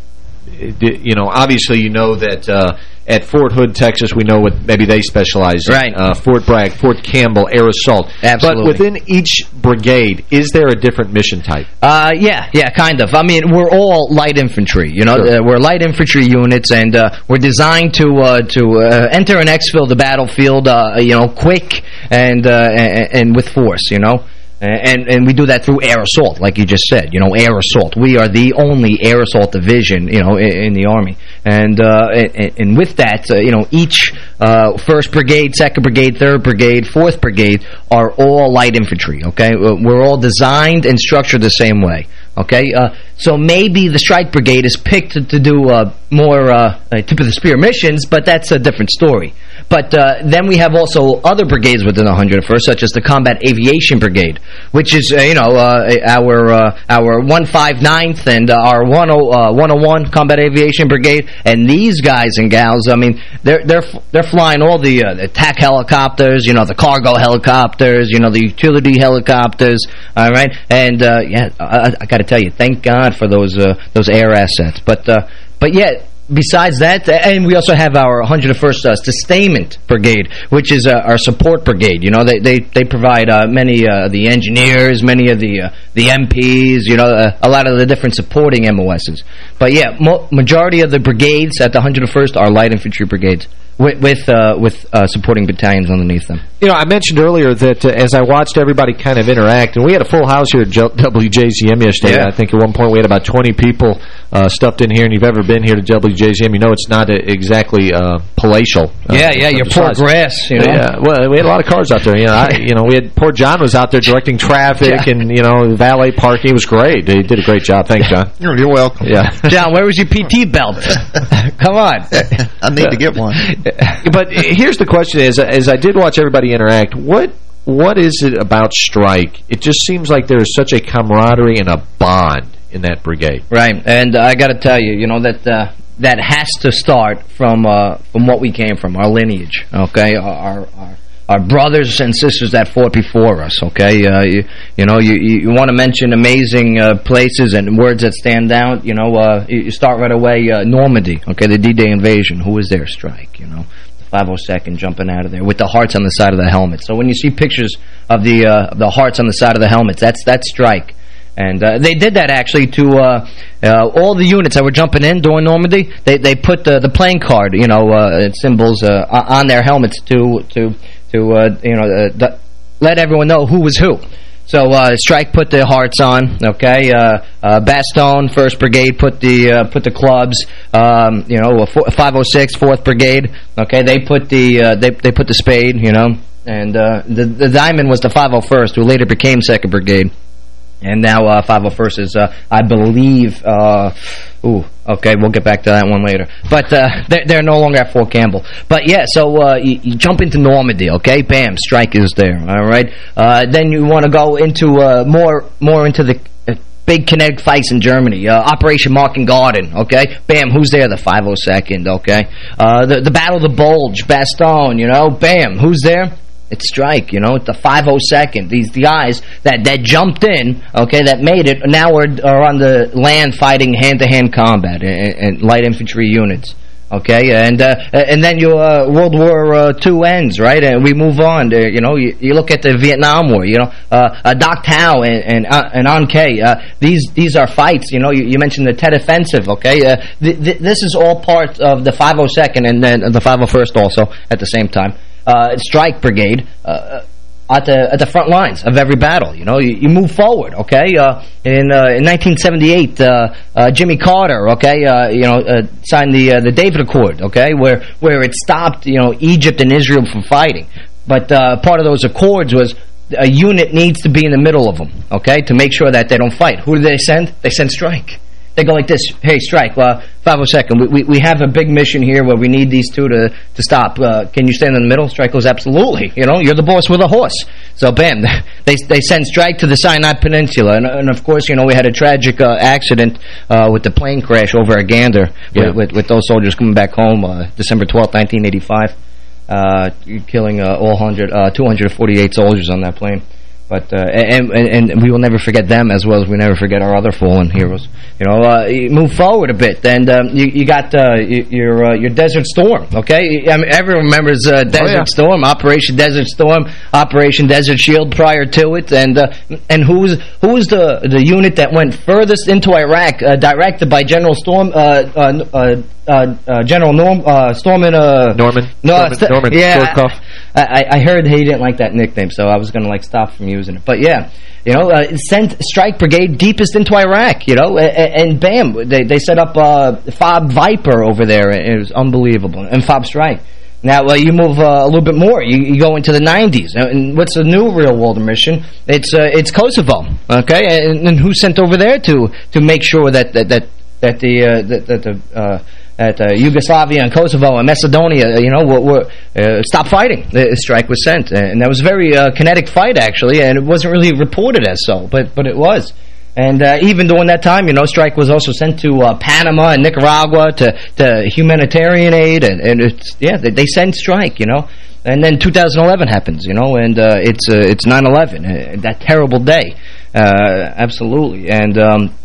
you know, obviously you know that uh, at Fort Hood, Texas, we know what maybe they specialize in. Right. Uh, Fort Bragg, Fort Campbell, air assault. Absolutely. But within each brigade, is there a different mission type? Uh, yeah, yeah, kind of. I mean, we're all light infantry, you know. Sure. Uh, we're light infantry units, and uh, we're designed to uh, to uh, enter and exfil the battlefield, uh, you know, quick and, and, and with force, you know. And and we do that through air assault, like you just said. You know, air assault. We are the only air assault division, you know, in, in the Army. And uh, and, and, with that, uh, you know, each uh, 1st Brigade, 2nd Brigade, 3rd Brigade, 4th Brigade are all light infantry, okay? We're all designed and structured the same way, okay? Uh, so maybe the Strike Brigade is picked to, to do uh, more uh, tip-of-the-spear missions, but that's a different story. But uh, then we have also other brigades within the 101st, such as the Combat Aviation Brigade, which is, uh, you know, uh, our uh, our 159th and our 10, 101 Combat Aviation Brigade. And these guys and gals, I mean, they're they're they're flying all the, attack helicopters, you know, the cargo helicopters, you know, the utility helicopters, all right? And, yeah, I, I got to tell you, thank God for those those air assets. But, but yeah, besides that, and we also have our 101st uh, Sustainment Brigade, which is uh, our support brigade. You know, they they they provide uh, many uh, the engineers, many of the uh, the MPs. You know, uh, a lot of the different supporting MOSs. But yeah, majority of the brigades at the 101st are light infantry brigades with with, uh, with uh, supporting battalions underneath them. You know, I mentioned earlier that uh, as I watched everybody kind of interact, and we had a full house here at WJZM yesterday. Yeah. I think at one point we had about 20 people uh, stuffed in here, and you've ever been here to WJZM, you know it's not a, exactly uh, palatial. Uh, yeah, yeah, your poor grass. You know? Yeah, well, we had a lot of cars out there. You know, I, you know, we had poor John was out there directing traffic Yeah. and you know valet parking. It was great. He did a great job. Thanks, John. You're, you're welcome. Yeah. John, where was your PT belt? Come on. I need to get one. but here's the question: is as I did watch everybody interact, what what is it about strike? It just seems like there is such a camaraderie and a bond in that brigade. Right, and uh, I got to tell you, you know that uh, that has to start from uh, from what we came from, our lineage. Okay, our, our our brothers and sisters that fought before us, okay? Uh, you, you know, you, you want to mention amazing uh, places and words that stand out, you know, uh, you start right away, uh, Normandy, okay, the D-Day invasion. Who was there? Strike, you know? 502nd jumping out of there with the hearts on the side of the helmet. So when you see pictures of the uh, the hearts on the side of the helmets, that's that's strike. And uh, they did that actually to uh, uh, all the units that were jumping in during Normandy. They they put the the playing card, you know, uh, symbols uh, on their helmets to to to uh, you know let everyone know who was who. So uh, Strike put the hearts on, okay. Uh, uh, Bastogne, First Brigade put the put the clubs. Um, you know, 506, Fourth Brigade, okay. They put the they they put the spade, you know, and the the diamond was the 501st, who later became Second Brigade. And now uh, 501st is, uh, I believe, uh, ooh, okay, we'll get back to that one later. But uh, they're, they're no longer at Fort Campbell. But yeah, so uh, you, you jump into Normandy, okay? Bam, strike is there, all right? Uh, then you want to go into uh, more more into the big kinetic fights in Germany. Uh, Operation Market Garden, okay? Bam, who's there? The 502nd, okay? Uh, the, the Battle of the Bulge, Bastogne, you know? Bam, who's there? It's strike, you know, It's the 502nd. These guys that, that jumped in, okay, that made it, now are, are on the land fighting hand-to-hand -hand combat and, and, light infantry units. Okay, and uh, and then your uh, World War uh, II ends, right? And we move on. To, you know, you, you look at the Vietnam War. You know, uh, uh, Dak To and and uh, and An Khe. Uh, these these are fights. You know, you, you mentioned the Tet Offensive. Okay, th th this is all part of the 502nd and then the 501st also at the same time uh, strike brigade uh, at the at the front lines of every battle. You know, you, you move forward. Okay, uh, in uh, in 1978, uh, uh, Jimmy Carter, okay, uh, you know, signed the the David Accord. Okay, where where it stopped, you know, Egypt and Israel from fighting. But part of those accords was a unit needs to be in the middle of them. Okay, to make sure that they don't fight. Who do they send? They send strike. They go like this, hey, strike, uh, 502nd, we, we, we have a big mission here where we need these two to, to stop. Uh, can you stand in the middle? Strike goes, absolutely. You know, you're the boss with a horse. So, bam, they they send Strike to the Sinai Peninsula. And, and of course, you know, we had a tragic uh, accident uh, with the plane crash over at Gander yeah. with, with, with, those soldiers coming back home uh, December 12th, 1985, uh, killing all 100, 248 soldiers on that plane. But uh, and, and, and we will never forget them as well as we never forget our other fallen heroes. You know, uh, you move forward a bit, and um, you you got uh, your uh, your Desert Storm. Okay, I mean, everyone remembers uh, Desert oh, yeah. Storm, Operation Desert Storm, Operation Desert Shield prior to it, and uh, and who was who was the the unit that went furthest into Iraq, directed by General Storm. General Norm, Stormin, Norman. No, Norman, Norman yeah, I, I heard he didn't like that nickname, so I was going to like stop from using it. But yeah, you know, uh, sent strike brigade deepest into Iraq, you know, and, and bam, they they set up uh, FOB Viper over there. It was unbelievable, and FOB Strike. Now, uh, you move uh, a little bit more. You, you, go into the 90s. And what's the new real-world mission? It's uh, it's Kosovo, okay? And, and, who's sent over there to to make sure that that that, that the uh, that, that the uh, at uh, Yugoslavia and Kosovo and Macedonia, uh, you know, were, were uh, stop fighting. The strike was sent, and that was a very uh, kinetic fight actually, and it wasn't really reported as so, but but it was. And uh, even during that time, you know, strike was also sent to uh, Panama and Nicaragua to to humanitarian aid, and and it's yeah, they, they send strike, you know. And then 2011 happens, you know, and it's it's 9/11, that terrible day, absolutely, and. Um,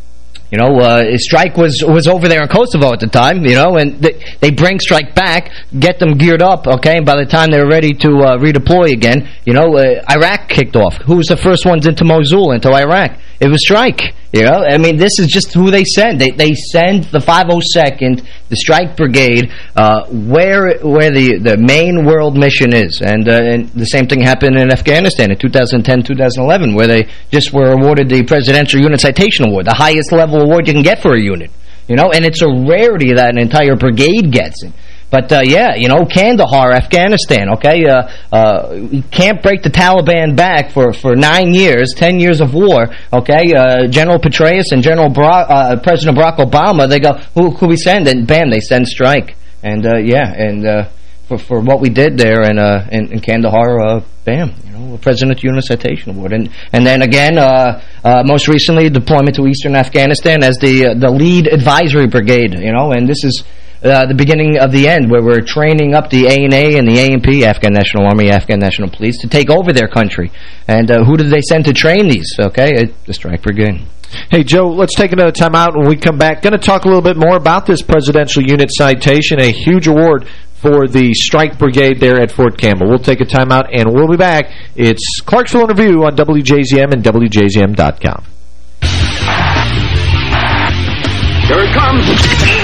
you know, uh, Strike was was over there in Kosovo at the time, you know, and they, they bring Strike back, get them geared up, okay, and by the time they're ready to uh, redeploy again, you know, uh, Iraq kicked off. Who was the first ones into Mosul, into Iraq? It was Strike. You know, I mean, this is just who they send. They they send the 502nd, the Strike Brigade, uh, where where the the main world mission is, and, uh, and the same thing happened in Afghanistan in 2010-2011, where they just were awarded the Presidential Unit Citation Award, the highest level award you can get for a unit. You know, and it's a rarity that an entire brigade gets it. But, uh, yeah, you know, Kandahar, Afghanistan, okay? Uh, uh, can't break the Taliban back for, for nine years, ten years of war, okay? Uh, General Petraeus and General uh, President Barack Obama, they go, who could we send? And bam, they send strike. And, uh, yeah, and for, for what we did there in, in, in, Kandahar, bam, you know, President Unit Citation Award. And, and then again, most recently, deployment to eastern Afghanistan as the, the lead advisory brigade, you know, and this is uh, the beginning of the end, where we're training up the ANA and the ANP, Afghan National Army, Afghan National Police, to take over their country. And uh, who did they send to train these? Okay, the Strike Brigade. Hey, Joe, let's take another time out. When we come back, going to talk a little bit more about this Presidential Unit Citation, a huge award for the Strike Brigade there at Fort Campbell. We'll take a time out, and we'll be back. It's Clarksville in Review on WJZM and WJZM.com. Here it comes.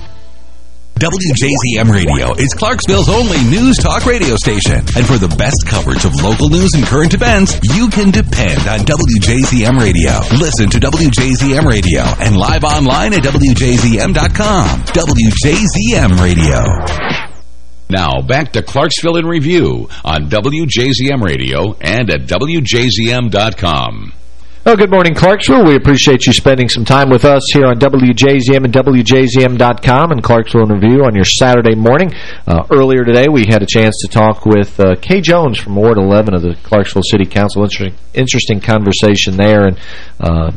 WJZM Radio is Clarksville's only news talk radio station. And for the best coverage of local news and current events, you can depend on WJZM Radio. Listen to WJZM Radio and live online at WJZM.com. WJZM Radio. Now, back to Clarksville in Review on WJZM Radio and at WJZM.com. Well, good morning, Clarksville. We appreciate you spending some time with us here on WJZM and WJZM.com and Clarksville in Review on your Saturday morning. Uh, earlier today, we had a chance to talk with uh, Kay Jones from Ward 11 of the Clarksville City Council. Interesting, interesting conversation there. and. Uh,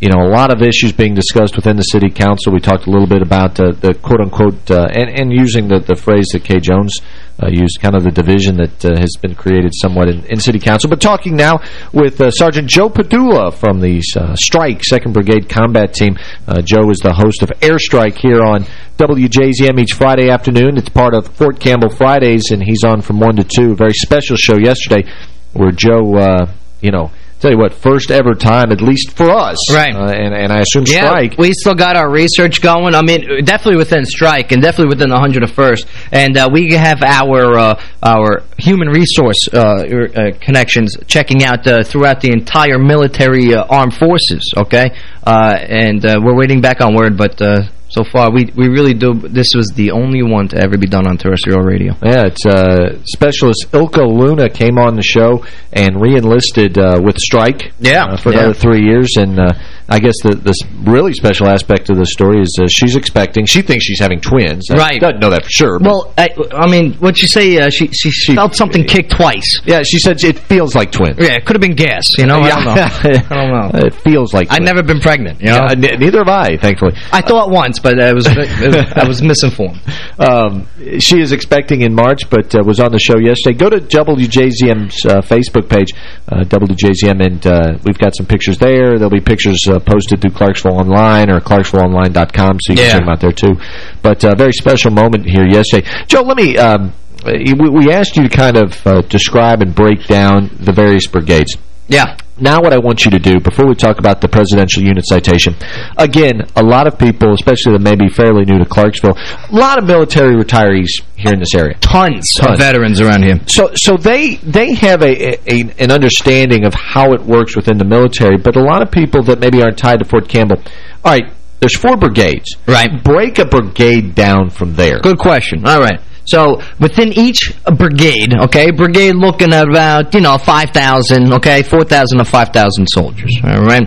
you know, a lot of issues being discussed within the city council. We talked a little bit about uh, the quote-unquote, uh, and, and using the, the phrase that Kay Jones uh, used, kind of the division that uh, has been created somewhat in, in city council. But talking now with uh, Sergeant Joe Padula from the uh, Strike 2nd Brigade Combat Team. Joe is the host of Airstrike here on WJZM each Friday afternoon. It's part of Fort Campbell Fridays, and he's on from 1 to 2. A very special show yesterday where Joe, you know, tell you what, first ever time, at least for us. Right. Uh, and, and I assume yeah, Strike. we still got our research going. I mean, definitely within Strike and definitely within the 101st. And uh, we have our uh, our human resource uh, uh, connections checking out uh, throughout the entire military armed forces, okay? and we're waiting back on word, but so far. We we really do. This was the only one to ever be done on terrestrial radio. Yeah, it's uh, specialist Ilka Luna came on the show and re-enlisted uh, with Strike. Yeah, uh, for yeah. another three years, and uh, I guess the the really special aspect of the story is uh, she's expecting. She thinks she's having twins. Right, doesn't know that for sure. Well, I, I mean, what she say? Uh, she, she, she felt something kick twice. Yeah, she said it feels like twins. Yeah, it could have been gas. You know, yeah. I don't know. I don't know. It feels like. I've never been pregnant. You know, yeah, neither have I. Thankfully, I thought once, but I was I was misinformed. Um, she is expecting in March, but uh, was on the show yesterday. Go to WJZM's uh, Facebook page, uh, WJZM, and uh, we've got some pictures there. There'll be pictures uh, posted through Clarksville Online or ClarksvilleOnline.com, so you can Yeah. check them out there too. But a very special moment here yesterday. Joe, let me. Um, we, we asked you to kind of uh, describe and break down the various brigades. Yeah. Now what I want you to do, before we talk about the presidential unit citation, again, a lot of people, especially that may be fairly new to Clarksville, a lot of military retirees here in this area. Tons, Tons. of veterans around here. So so they they have a, a an understanding of how it works within the military, but a lot of people that maybe aren't tied to Fort Campbell, all right, there's four brigades. Right. Break a brigade down from there. Good question. All right. So within each brigade, okay, brigade looking at about, you know, 5,000, okay, 4,000 to 5,000 soldiers, all right?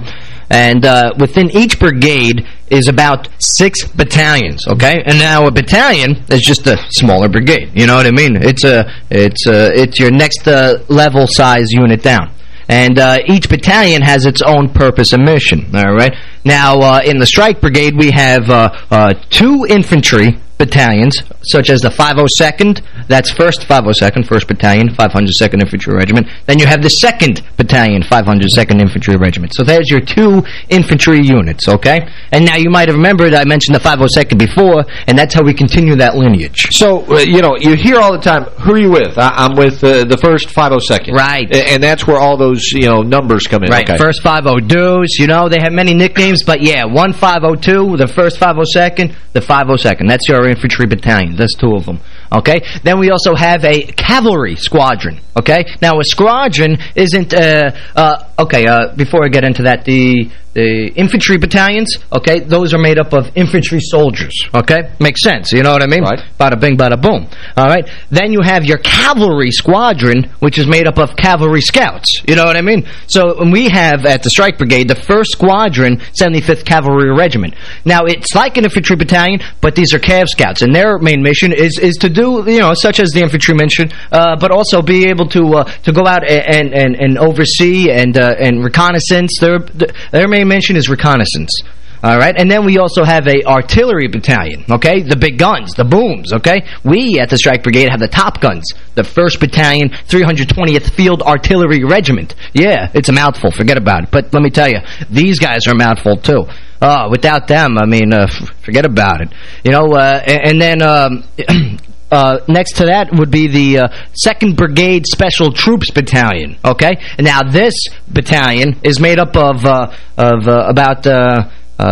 And uh, within each brigade is about six battalions, okay? And now a battalion is just a smaller brigade, you know what I mean? It's a it's a, it's your next uh, level size unit down. And uh, each battalion has its own purpose and mission, all right? Now, uh, in the strike brigade, we have uh, uh, two infantry battalions, such as the 502nd, that's 1st 502nd, 1st Battalion, 502nd Infantry Regiment. Then you have the 2nd Battalion, 502nd Infantry Regiment. So there's your two infantry units, okay? And now you might have remembered I mentioned the 502nd before, and that's how we continue that lineage. So, uh, you know, you hear all the time, who are you with? I am with uh, the 1st 502nd. Right. And that's where all those, you know, numbers come in. Right, okay. first 502s, you know, they have many nicknames, but yeah, one 502, the first 502nd, the 502nd. That's your infantry battalion. There's two of them. Okay? Then we also have a cavalry squadron. Okay? Now, a squadron isn't... Uh, uh, okay, uh, before I get into that, the the infantry battalions, okay, those are made up of infantry soldiers, okay? Makes sense, you know what I mean? Right. Bada bing, bada boom. All right? Then you have your cavalry squadron, which is made up of cavalry scouts, you know what I mean? So we have, at the strike brigade, the 1st Squadron, 75th Cavalry Regiment. Now, it's like an infantry battalion, but these are Cav Scouts, and their main mission is is to do, you know, such as the infantry mission, uh, but also be able to uh, to go out and, and, and oversee and, uh, and reconnaissance. Their, their main mission is reconnaissance. All right, and then we also have a artillery battalion, okay? The big guns, the booms, okay? We at the Strike Brigade have the top guns, the 1st Battalion, 320th Field Artillery Regiment. Yeah, it's a mouthful, forget about it. But let me tell you, these guys are a mouthful too. Oh, without them, I mean, uh, forget about it. You know, uh, and, and then... Um, Uh, next to that would be the uh, 2nd Brigade Special Troops Battalion, okay? Now this battalion is made up of, uh, of uh, about uh,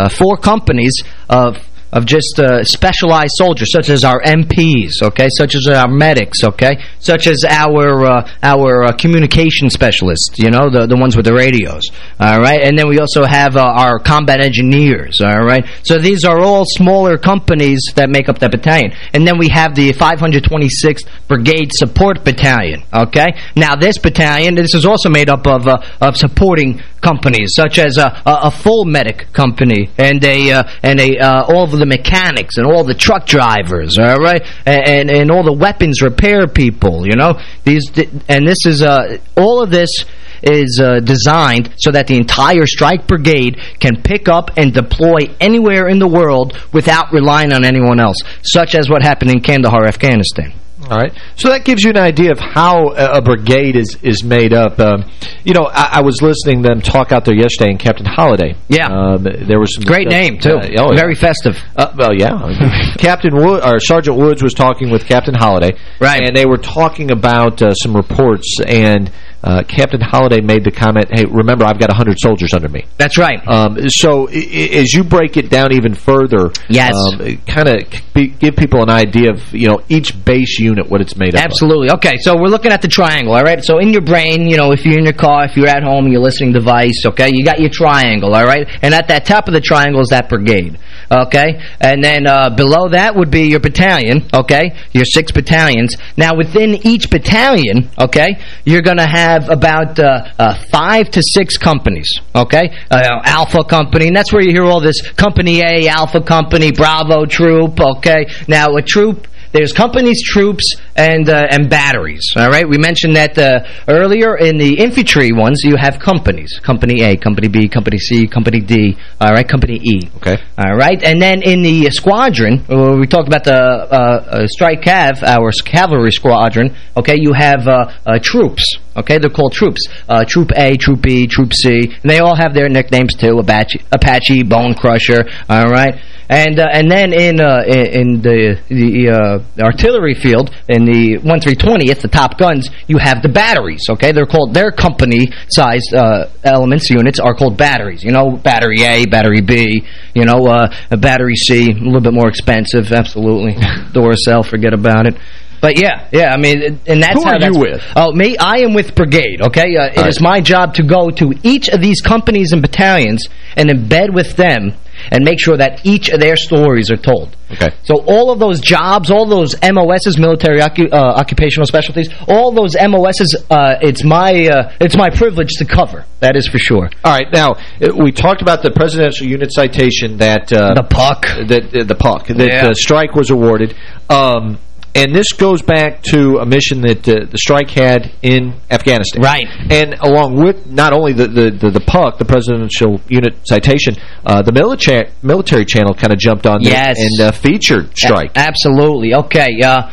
four companies of of just uh, specialized soldiers, such as our MPs, okay, such as our medics, okay, such as our uh, our uh, communication specialists, you know, the the ones with the radios, all right, and then we also have uh, our combat engineers, all right. So these are all smaller companies that make up that battalion, and then we have the 526th Brigade Support Battalion, okay. Now this battalion, this is also made up of uh, of supporting companies, such as a, a, full medic company and a uh, and a all of the mechanics and all the truck drivers, all right, and and all the weapons repair people, you know. These and this is uh all of this is uh, designed so that the entire strike brigade can pick up and deploy anywhere in the world without relying on anyone else, such as what happened in Kandahar, Afghanistan. All right. So that gives you an idea of how a brigade is is made up. Um, you know, I, I, was listening to them talk out there yesterday in Captain Holiday. Yeah. Um, there was some Great name, too. Uh, oh, Very yeah. festive. Uh, well, yeah. Captain Wood, or Sergeant Woods was talking with Captain Holiday. Right. And they were talking about uh, some reports and uh, Captain Holiday made the comment, hey, remember, I've got 100 soldiers under me. That's right. Um, so as you break it down even further, yes. Um, kind of give people an idea of, you know, each base unit, what it's made up Absolutely. Okay, so we're looking at the triangle, all right? So in your brain, you know, if you're in your car, if you're at home, your listening device, okay, you got your triangle, all right? And at that top of the triangle is that brigade, okay? And then uh, below that would be your battalion, okay? Your six battalions. Now, within each battalion, okay, you're going to have about uh, uh, five to six companies, okay? Uh, Alpha Company, and that's where you hear all this Company A, Alpha Company, Bravo Troop, okay? Now, a troop there's companies, troops, and uh, and batteries. All right, we mentioned that uh, earlier in the infantry ones. You have companies: Company A, Company B, Company C, Company D. All right, Company E. Okay. All right, and then in the squadron, we talked about the uh, uh, strike cav, our cavalry squadron. Okay, you have uh, uh, troops. Okay, they're called troops. Troop A, Troop B, Troop C, and they all have their nicknames too. Apache, Apache, Bone Crusher. All right. And uh, and then in uh, in the the uh, artillery field in the 1320th, the top guns, you have the batteries. Okay, they're called their company-sized uh, elements units are called batteries. You know, battery A, battery B. You know, uh, battery C, a little bit more expensive. Absolutely, Duracell, forget about it. But yeah, yeah, I mean, and that's Who how are you with? Oh, me, I am with Brigade, okay? Uh, it right. is my job to go to each of these companies and battalions and embed with them and make sure that each of their stories are told. Okay. So all of those jobs, all those MOSs, military occu uh, occupational specialties, all those MOSs, uh, it's my uh, it's my privilege to cover. That is for sure. All right. Now, uh, we talked about the Presidential Unit Citation that... Uh, the puck That, uh, the PUC. That Yeah. uh, strike was awarded. Um, and this goes back to a mission that uh, the strike had in Afghanistan. Right. And along with not only the, the, the, the PUC, the Presidential Unit Citation, uh, the military military channel kind of jumped on this Yes. and uh, featured strike. A- absolutely. Okay. Uh,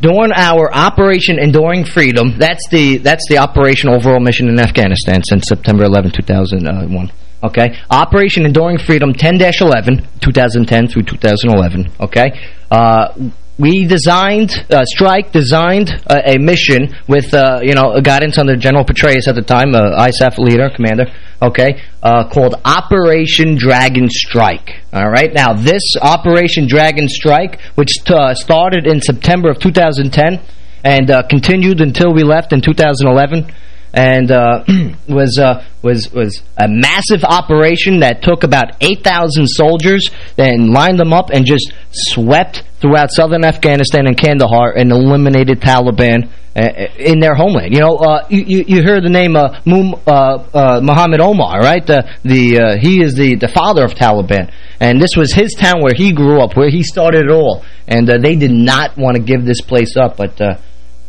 during our Operation Enduring Freedom, that's the that's the operation overall mission in Afghanistan since September 11, 2001. Okay. Operation Enduring Freedom 10-11, 2010 through 2011. Okay. We designed, uh, Strike designed uh, a mission with, uh, you know, guidance under General Petraeus at the time, uh, ISAF leader, commander, okay, uh, called Operation Dragon Strike. All right. Now, this Operation Dragon Strike, which uh, started in September of 2010 and uh, continued until we left in 2011, and uh, was uh, was was a massive operation that took about 8,000 soldiers and lined them up and just swept throughout southern Afghanistan and Kandahar and eliminated Taliban uh, in their homeland. You know, uh, you, you heard the name uh, Mum, uh, uh, Muhammad Omar, right? The the uh, he is the the father of Taliban, and this was his town where he grew up, where he started it all. And uh, they did not want to give this place up, but.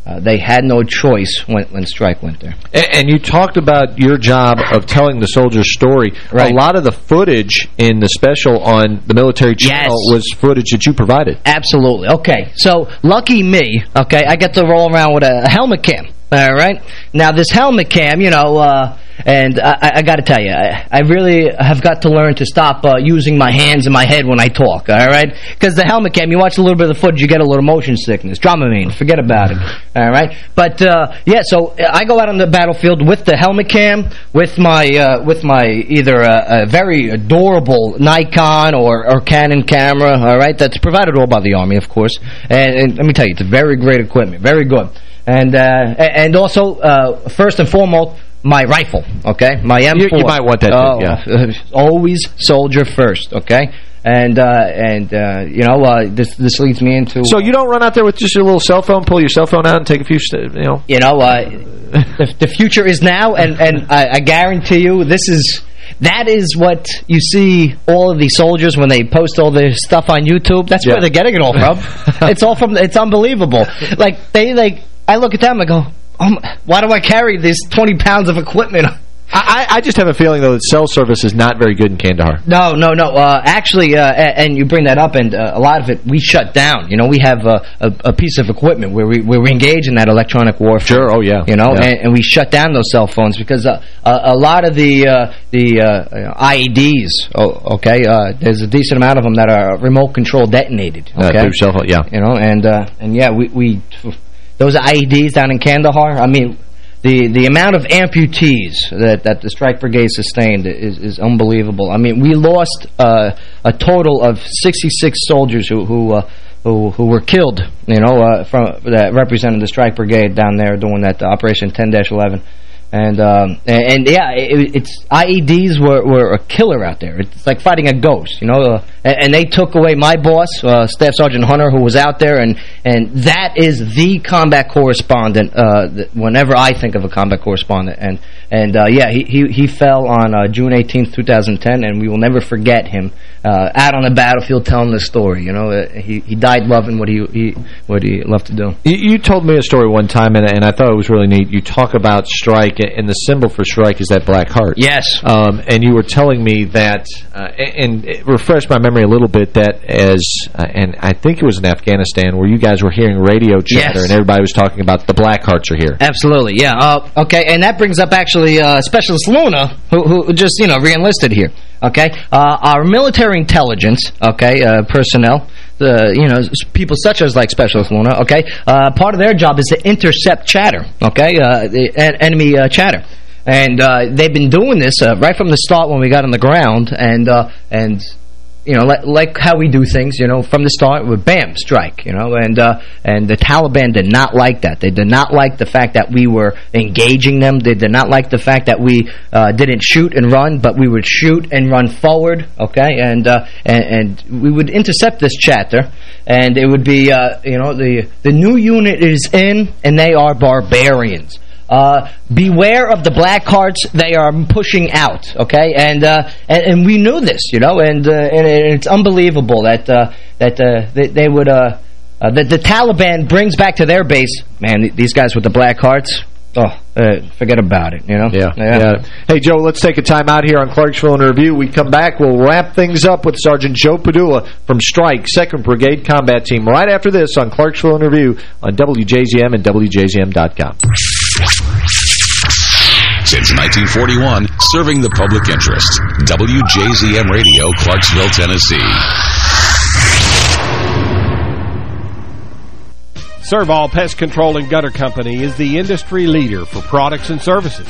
Uh, they had no choice when, when strike went there. And, and you talked about your job of telling the soldier's story. Right. A lot of the footage in the special on the military channel Yes. was footage that you provided. Absolutely. Okay, so lucky me, okay, I get to roll around with a helmet cam, all right? Now, this helmet cam, you know, uh, and I, I got to tell you, I, I really have got to learn to stop uh, using my hands and my head when I talk, all right? Because the helmet cam, you watch a little bit of the footage, you get a little motion sickness. Dramamine, forget about it, all right? But, uh, yeah, so I go out on the battlefield with the helmet cam, with my, uh, with my either a, a very adorable Nikon or, or Canon camera, all right? That's provided all by the Army, of course. And, and let me tell you, it's very great equipment, very good. And uh, and also, uh, first and foremost, my rifle, okay? My M4. You- you might want that, too, Oh, yeah. always soldier first, okay? And, uh, and uh, you know, uh, this this leads me into... So you don't run out there with just your little cell phone, pull your cell phone out and take a few, you know. You know, uh, the, the future is now, and, and I, I guarantee you this is... That is what you see all of these soldiers when they post all their stuff on YouTube. That's Yeah. where they're getting it all from. it's all from... It's unbelievable. Like, they, like... I look at them, I go, um, why do I carry this 20 pounds of equipment? I, I just have a feeling, though, that cell service is not very good in Kandahar. No, no, no. Uh, actually, uh, and you bring that up, and uh, a lot of it we shut down. You know, we have a, a piece of equipment where we where we engage in that electronic warfare. Sure, oh, yeah. You know, Yeah. and, and we shut down those cell phones because uh, a, a lot of the uh, the uh, IEDs, oh, okay, uh, there's a decent amount of them that are remote control detonated. Uh, Okay, through cell phone, yeah. you know, and uh, and yeah, we we those IEDs down in Kandahar. I mean, the the amount of amputees that that the strike brigade sustained is is unbelievable. I mean, we lost uh, a total of 66 soldiers who who. Uh, who, who were killed, you know, uh, from that represented the strike brigade down there doing that Operation 10-11. And, um, and and yeah, it, it's IEDs were were a killer out there. It's like fighting a ghost, you know. Uh, and, and they took away my boss, uh, Staff Sergeant Hunter, who was out there, and and that is the combat correspondent. Uh, whenever I think of a combat correspondent, and and uh, yeah, he he he fell on uh, June 18th, 2010, and we will never forget him uh, out on the battlefield telling the story. You know, uh, he he died loving what he he what he loved to do. You, you told me a story one time, and, and I thought it was really neat. You talk about strike, and the symbol for strike is that black heart. Yes. Um, and you were telling me that, uh, and it refreshed my memory a little bit, that as, uh, and I think it was in Afghanistan, where you guys were hearing radio chatter, Yes. and everybody was talking about the black hearts are here. Absolutely, yeah. Uh, okay, and that brings up actually uh, Specialist Luna, who, who just, you know, re-enlisted here. Okay, uh, our military intelligence, okay, uh, personnel, the you know people such as like Specialist Luna, okay, uh, part of their job is to intercept chatter, okay, uh, the en enemy uh, chatter. And uh, they've been doing this uh, right from the start when we got on the ground, and uh, and you know, like, like how we do things, you know, from the start, with bam, strike, you know, and uh, and the Taliban did not like that. They did not like the fact that we were engaging them. They did not like the fact that we uh, didn't shoot and run, but we would shoot and run forward, okay, and uh, and, and we would intercept this chatter, and it would be, uh, you know, the the new unit is in, and they are barbarians. Uh, beware of the black carts they are pushing out, okay? And uh, and, and, we knew this, you know, and uh, and it's unbelievable that uh, that uh, they, they, would uh, that the Taliban brings back to their base. Man, these guys with the black hearts. Oh, forget about it, you know? Yeah, yeah. yeah. Hey, Joe, let's take a time out here on Clarksville in Review. We come back, we'll wrap things up with Sergeant Joe Padula from Strike, 2nd Brigade Combat Team, right after this on Clarksville in Review on WJZM and WJZM.com. Since 1941, serving the public interest. WJZM Radio, Clarksville, Tennessee. Servall Pest Control and Gutter Company is the industry leader for products and services.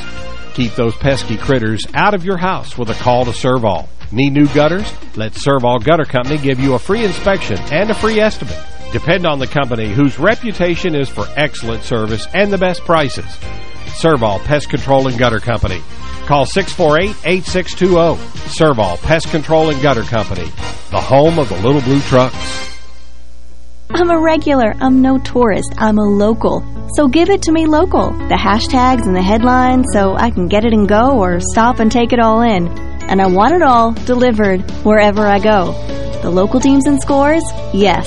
Keep those pesky critters out of your house with a call to Servall. Need new gutters? Let Servall Gutter Company give you a free inspection and a free estimate. Depend on the company whose reputation is for excellent service and the best prices. Servall Pest Control and Gutter Company. Call 648-8620. Servall Pest Control and Gutter Company, the home of the little blue trucks. I'm a regular. I'm no tourist. I'm a local. So give it to me local. The hashtags and the headlines so I can get it and go or stop and take it all in. And I want it all delivered wherever I go. The local teams and scores? Yes.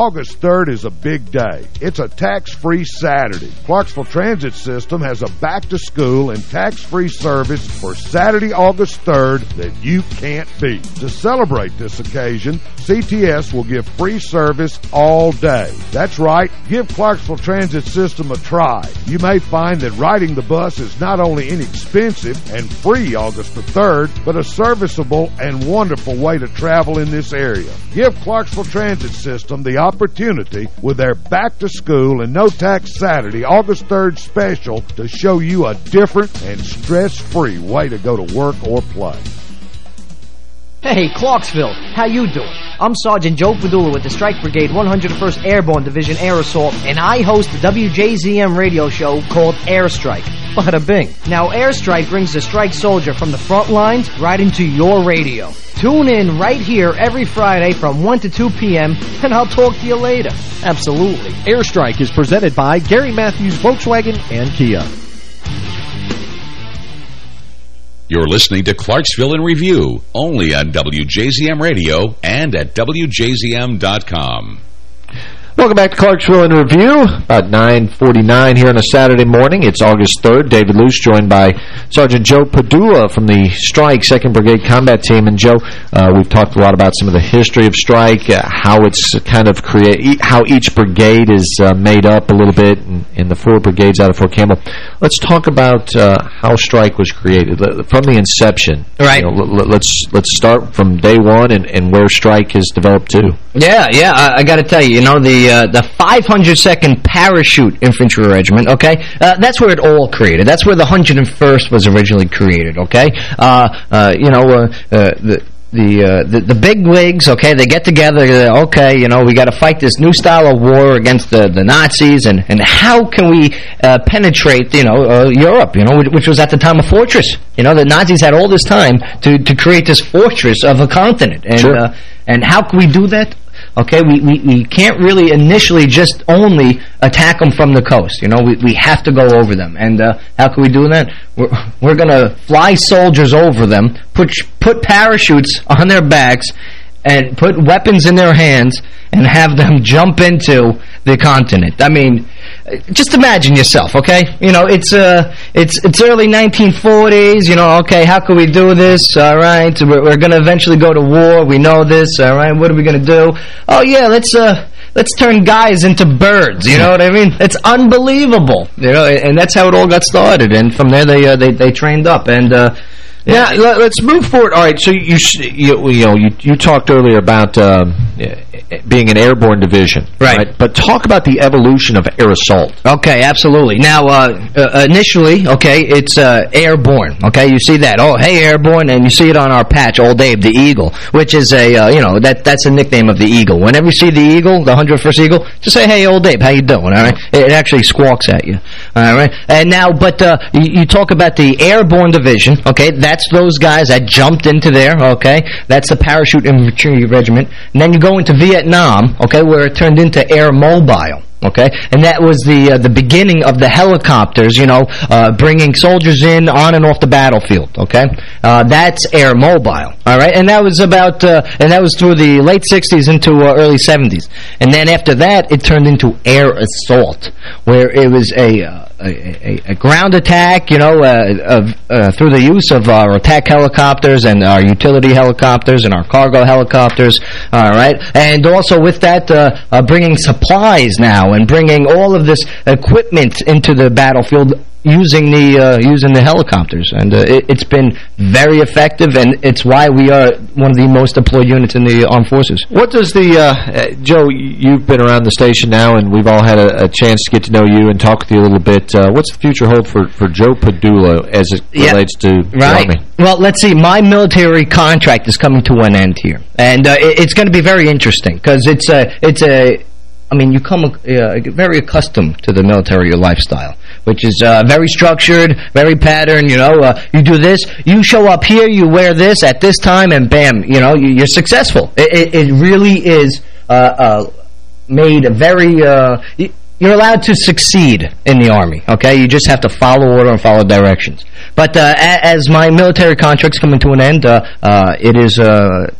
August 3rd is a big day. It's a tax-free Saturday. Clarksville Transit System has a back-to-school and tax-free service for Saturday, August 3rd that you can't beat. To celebrate this occasion, CTS will give free service all day. That's right, give Clarksville Transit System a try. You may find that riding the bus is not only inexpensive and free August the 3rd, but a serviceable and wonderful way to travel in this area. Give Clarksville Transit System the opportunity with their Back to School and No Tax Saturday, August 3rd special to show you a different and stress-free way to go to work or play. Hey, Clarksville, how you doing? I'm Sergeant Joe Padula with the Strike Brigade 101st Airborne Division Air Assault, and I host the WJZM radio show called Airstrike. Bada bing. Now, Airstrike brings the strike soldier from the front lines right into your radio. Tune in right here every Friday from 1 to 2 p.m., and I'll talk to you later. Absolutely. Airstrike is presented by Gary Matthews Volkswagen and Kia. You're listening to Clarksville in Review, only on WJZM Radio and at WJZM.com. Welcome back to Clarksville in Review. About 9.49 here on a Saturday morning. It's August 3rd. David Luce joined by Sergeant Joe Padula from the Strike 2nd Brigade Combat Team. And Joe, uh, we've talked a lot about some of the history of Strike, uh, how it's kind of create, how each brigade is uh, made up a little bit in, in, the four brigades out of Fort Campbell. Let's talk about uh, how Strike was created from the inception. Right. You know, let's let's start from day one and, and where Strike has developed to. Yeah, yeah. I, I got to tell you, you know, the uh, the 502nd Parachute Infantry Regiment, okay? Uh, that's where it all created. That's where the 101st was originally created, okay? Uh, uh you know, uh, the the, uh, the the big wigs, okay, they get together, okay, you know, we got to fight this new style of war against the the Nazis, and and how can we uh, penetrate, you know, uh, Europe, you know, which was at the time a fortress. You know, the Nazis had all this time to to create this fortress of a continent, and sure. and how can we do that? Okay, we, we, we can't really initially just only attack them from the coast. You know, we, we have to go over them. And uh, how can we do that? We're, we're going to fly soldiers over them, put, put parachutes on their backs, and put weapons in their hands and have them jump into the continent. I mean, just imagine yourself, okay? You know, it's uh, it's it's early 1940s. You know, okay, how can we do this? All right, we're, we're going to eventually go to war. We know this. All right, what are we going to do? Oh yeah, let's uh, let's turn guys into birds. You know what I mean? It's unbelievable. You know, and that's how it all got started. And from there, they uh, they they trained up and. Uh, yeah, let, us move forward. All right, so you you, you know you you talked earlier about um, being an airborne division, right. right. But talk about the evolution of air assault. Okay, absolutely. Now, uh, uh, initially, okay, it's uh, airborne. Okay, you see that? Oh, hey, airborne, and you see it on our patch, Old Abe, the Eagle, which is a uh, you know that that's a nickname of the Eagle. Whenever you see the Eagle, the 101st Eagle, just say, hey, Old Abe, how you doing? All right, it actually squawks at you. All right, and now, but uh, you, you talk about the airborne division. Okay, that's those guys that jumped into there, okay? That's the parachute infantry regiment. And then you go into Vietnam, okay, where it turned into air mobile okay? And that was the uh, the beginning of the helicopters, you know, uh, bringing soldiers in on and off the battlefield, okay? Uh, that's air mobile, all right? And that was about, uh, and that was through the late 60s into uh, early 70s. And then after that, it turned into air assault, where it was a a, a, ground attack, you know, uh, uh, through the use of our attack helicopters and our utility helicopters and our cargo helicopters, all right? And also with that, uh, uh bringing supplies now and bringing all of this equipment into the battlefield using the uh, using the helicopters, and uh, it, has been very effective, and it's why we are one of the most deployed units in the armed forces. What does the uh, uh Joe? You've been around the station now, and we've all had a, a chance to get to know you and talk with you a little bit. Uh, what's the future hold for for Joe Padula as it yeah, relates to right. the Army? Well, let's see. My military contract is coming to an end here, and uh, it, it's going to be very interesting because it's a it's a I mean, you come uh, very accustomed to the military lifestyle, which is uh, very structured, very patterned. You know, uh, you do this, you show up here, you wear this at this time, and bam, you know, you're successful. It, it, it really is uh, uh, made very... Uh, you're allowed to succeed in the Army, okay? You just have to follow order and follow directions. But uh, as my military contract's coming to an end, it is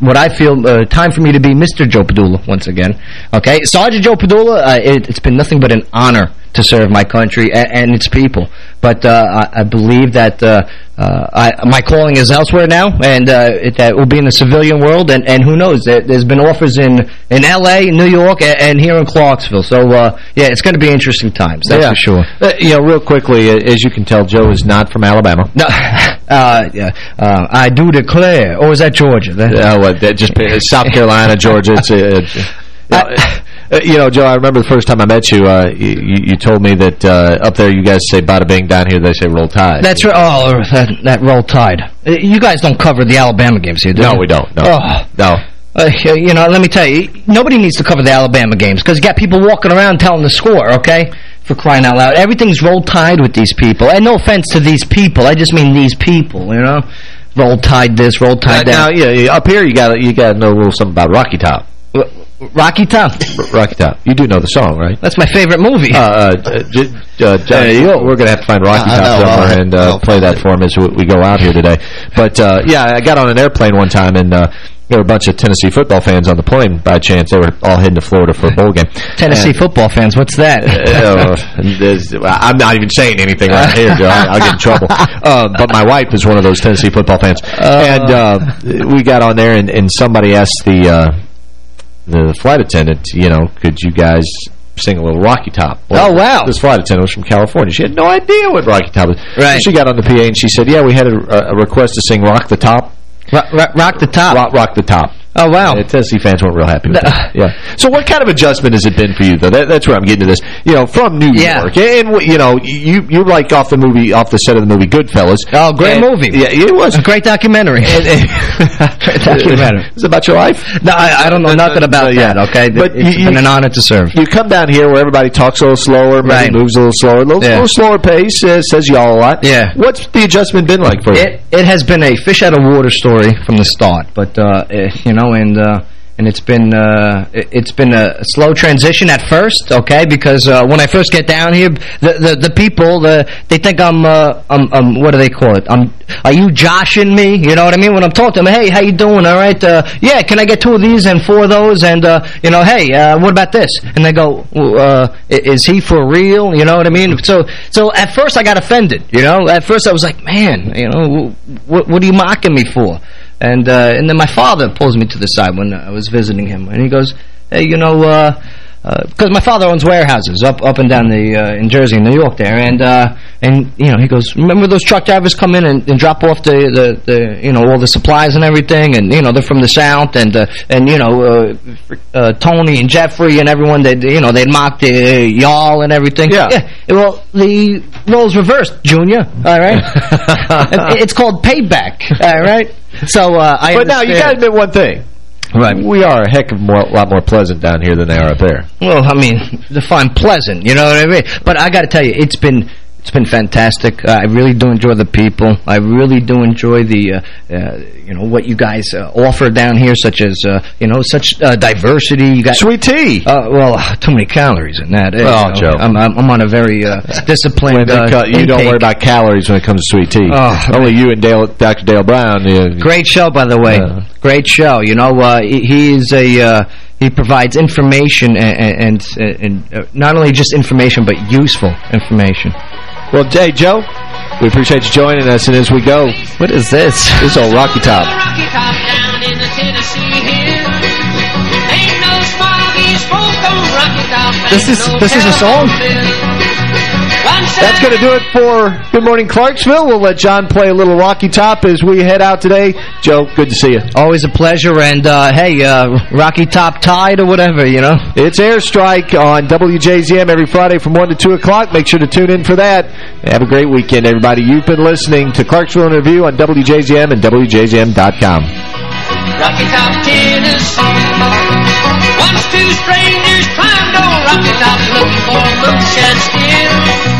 what I feel time for me to be Mr. Joe Padula once again. Okay, Sergeant Joe Padula, it, has been nothing but an honor to serve my country and, and its people. But uh, I, I, believe that uh, uh, I, my calling is elsewhere now, and it, that will be in the civilian world. And, and who knows? There, has been offers in in L.A., New York, and, and here in Clarksville. So yeah, it's going to be interesting times. That's yeah. for sure. you know, real quickly, as you can tell, Joe is not from Alabama. No, uh, uh, I do declare. Or is that Georgia? That, uh, what, that just South Carolina, Georgia. It's, it's uh, you know, Joe, I remember the first time I met you, uh, you, you told me that uh, up there you guys say bada bing, down here they say roll tide. That's right. Oh, that, that roll tide. Uh, you guys don't cover the Alabama games here, do no, you? we don't. No, oh. no. Uh, you know, let me tell you, nobody needs to cover the Alabama games because you got people walking around telling the score, okay? For crying out loud. Everything's roll tide with these people. And no offense to these people. I just mean these people, you know? Roll tide this, roll tide uh, that. Now, yeah, up here you got you got to know a little something about Rocky Top. Rocky Top. Rocky Top. You do know the song, right? That's my favorite movie. Uh, uh, uh, John, we're going to have to find Rocky Top somewhere and uh, play that for him as we go out here today. But, uh, yeah, I got on an airplane one time and uh, there were a bunch of Tennessee football fans on the plane by chance. They were all heading to Florida for a bowl game. Tennessee and, football fans, what's that? uh, I'm not even saying anything right here, Joe. I'll get in trouble. Uh, but my wife is one of those Tennessee football fans. Uh, and uh, we got on there, and, and somebody asked the uh, the flight attendant, you know, could you guys sing a little Rocky Top. Well, oh, wow. This flight attendant was from California. She had no idea what Rocky Top was. Right. So she got on the PA and she said, yeah, we had a, a request to sing Rock the Top. Rock, rock, rock the Top. Rock, rock the Top. Oh, wow. Yeah, Tennessee fans weren't real happy with that. Yeah. So what kind of adjustment has it been for you, though? That, that's where I'm getting to this. You know, from New yeah. York. And, you know, you you like off the movie, off the set of the movie Goodfellas. Oh, great and, movie. Yeah, it was. A great documentary. great documentary. Is about your life? No, I, I don't know nothing about uh, that, okay? But it's you, been an honor to serve. You come down here where everybody talks a little slower, maybe right. moves a little slower, a little, yeah. little slower pace, uh, says y'all a lot. Yeah. What's the adjustment been like for you? It, it has been a fish out of water story from the start. But, uh, eh, you know, and... Uh, and it's been uh, it's been a slow transition at first, okay? Because uh, when I first get down here, the the, the people the, they think I'm, uh, I'm what do they call it? I'm are you joshing me? You know what I mean? When I'm talking to them, hey, how you doing? All right, uh, yeah, can I get two of these and four of those? And uh, you know, hey, what about this? And they go, is he for real? You know what I mean? So so at first I got offended. You know, at first I was like, man, you know, what what are you mocking me for? And uh, and then my father pulls me to the side when I was visiting him, and he goes, hey, you know, uh, because uh, my father owns warehouses up up and down the uh, in Jersey and New York there, and uh, and you know he goes, remember those truck drivers come in and, and drop off the, the the you know all the supplies and everything, and you know they're from the south, and uh, and you know uh, uh, Tony and Jeffrey and everyone they you know they'd mock the y'all and everything. Yeah. yeah. Well, the roles reversed, Junior. All right, it's called payback. All right. So I. But now you got to admit one thing. Right. We are a heck of a lot more pleasant down here than they are up there. Well, I mean, define pleasant, you know what I mean? But I got to tell you, it's been it's been fantastic. Uh, I really do enjoy the people. I really do enjoy the, uh, uh, you know, what you guys uh, offer down here, such as, uh, you know, such uh, diversity. You got sweet tea. well, too many calories in that. Oh, know, Joe, I'm, I'm, I'm on a very disciplined. you don't worry about calories when it comes to sweet tea. Oh, Only you and Dale, Dr. Dale Brown. Great show, by the way. Great show. You know, he, he is a he provides information and, and, and uh, not only just information, but useful information. Well, Jay, Joe, we appreciate you joining us, and as we go... What is this? This old Rocky Top. Rocky Top down in the Tennessee hills. Ain't no smoggy smoke on Rocky Top. This is, this is a song? That's going to do it for Good Morning Clarksville. We'll let John play a little Rocky Top as we head out today. Joe, good to see you. Always a pleasure. And, uh, hey, uh, Rocky Top Tide or whatever, you know? It's Airstrike on WJZM every Friday from 1 to 2 o'clock. Make sure to tune in for that. Have a great weekend, everybody. You've been listening to Clarksville in Review on WJZM and WJZM.com. Rocky Top, Tennessee. Once two strangers climbed on Rocky Top looking for moonshine still.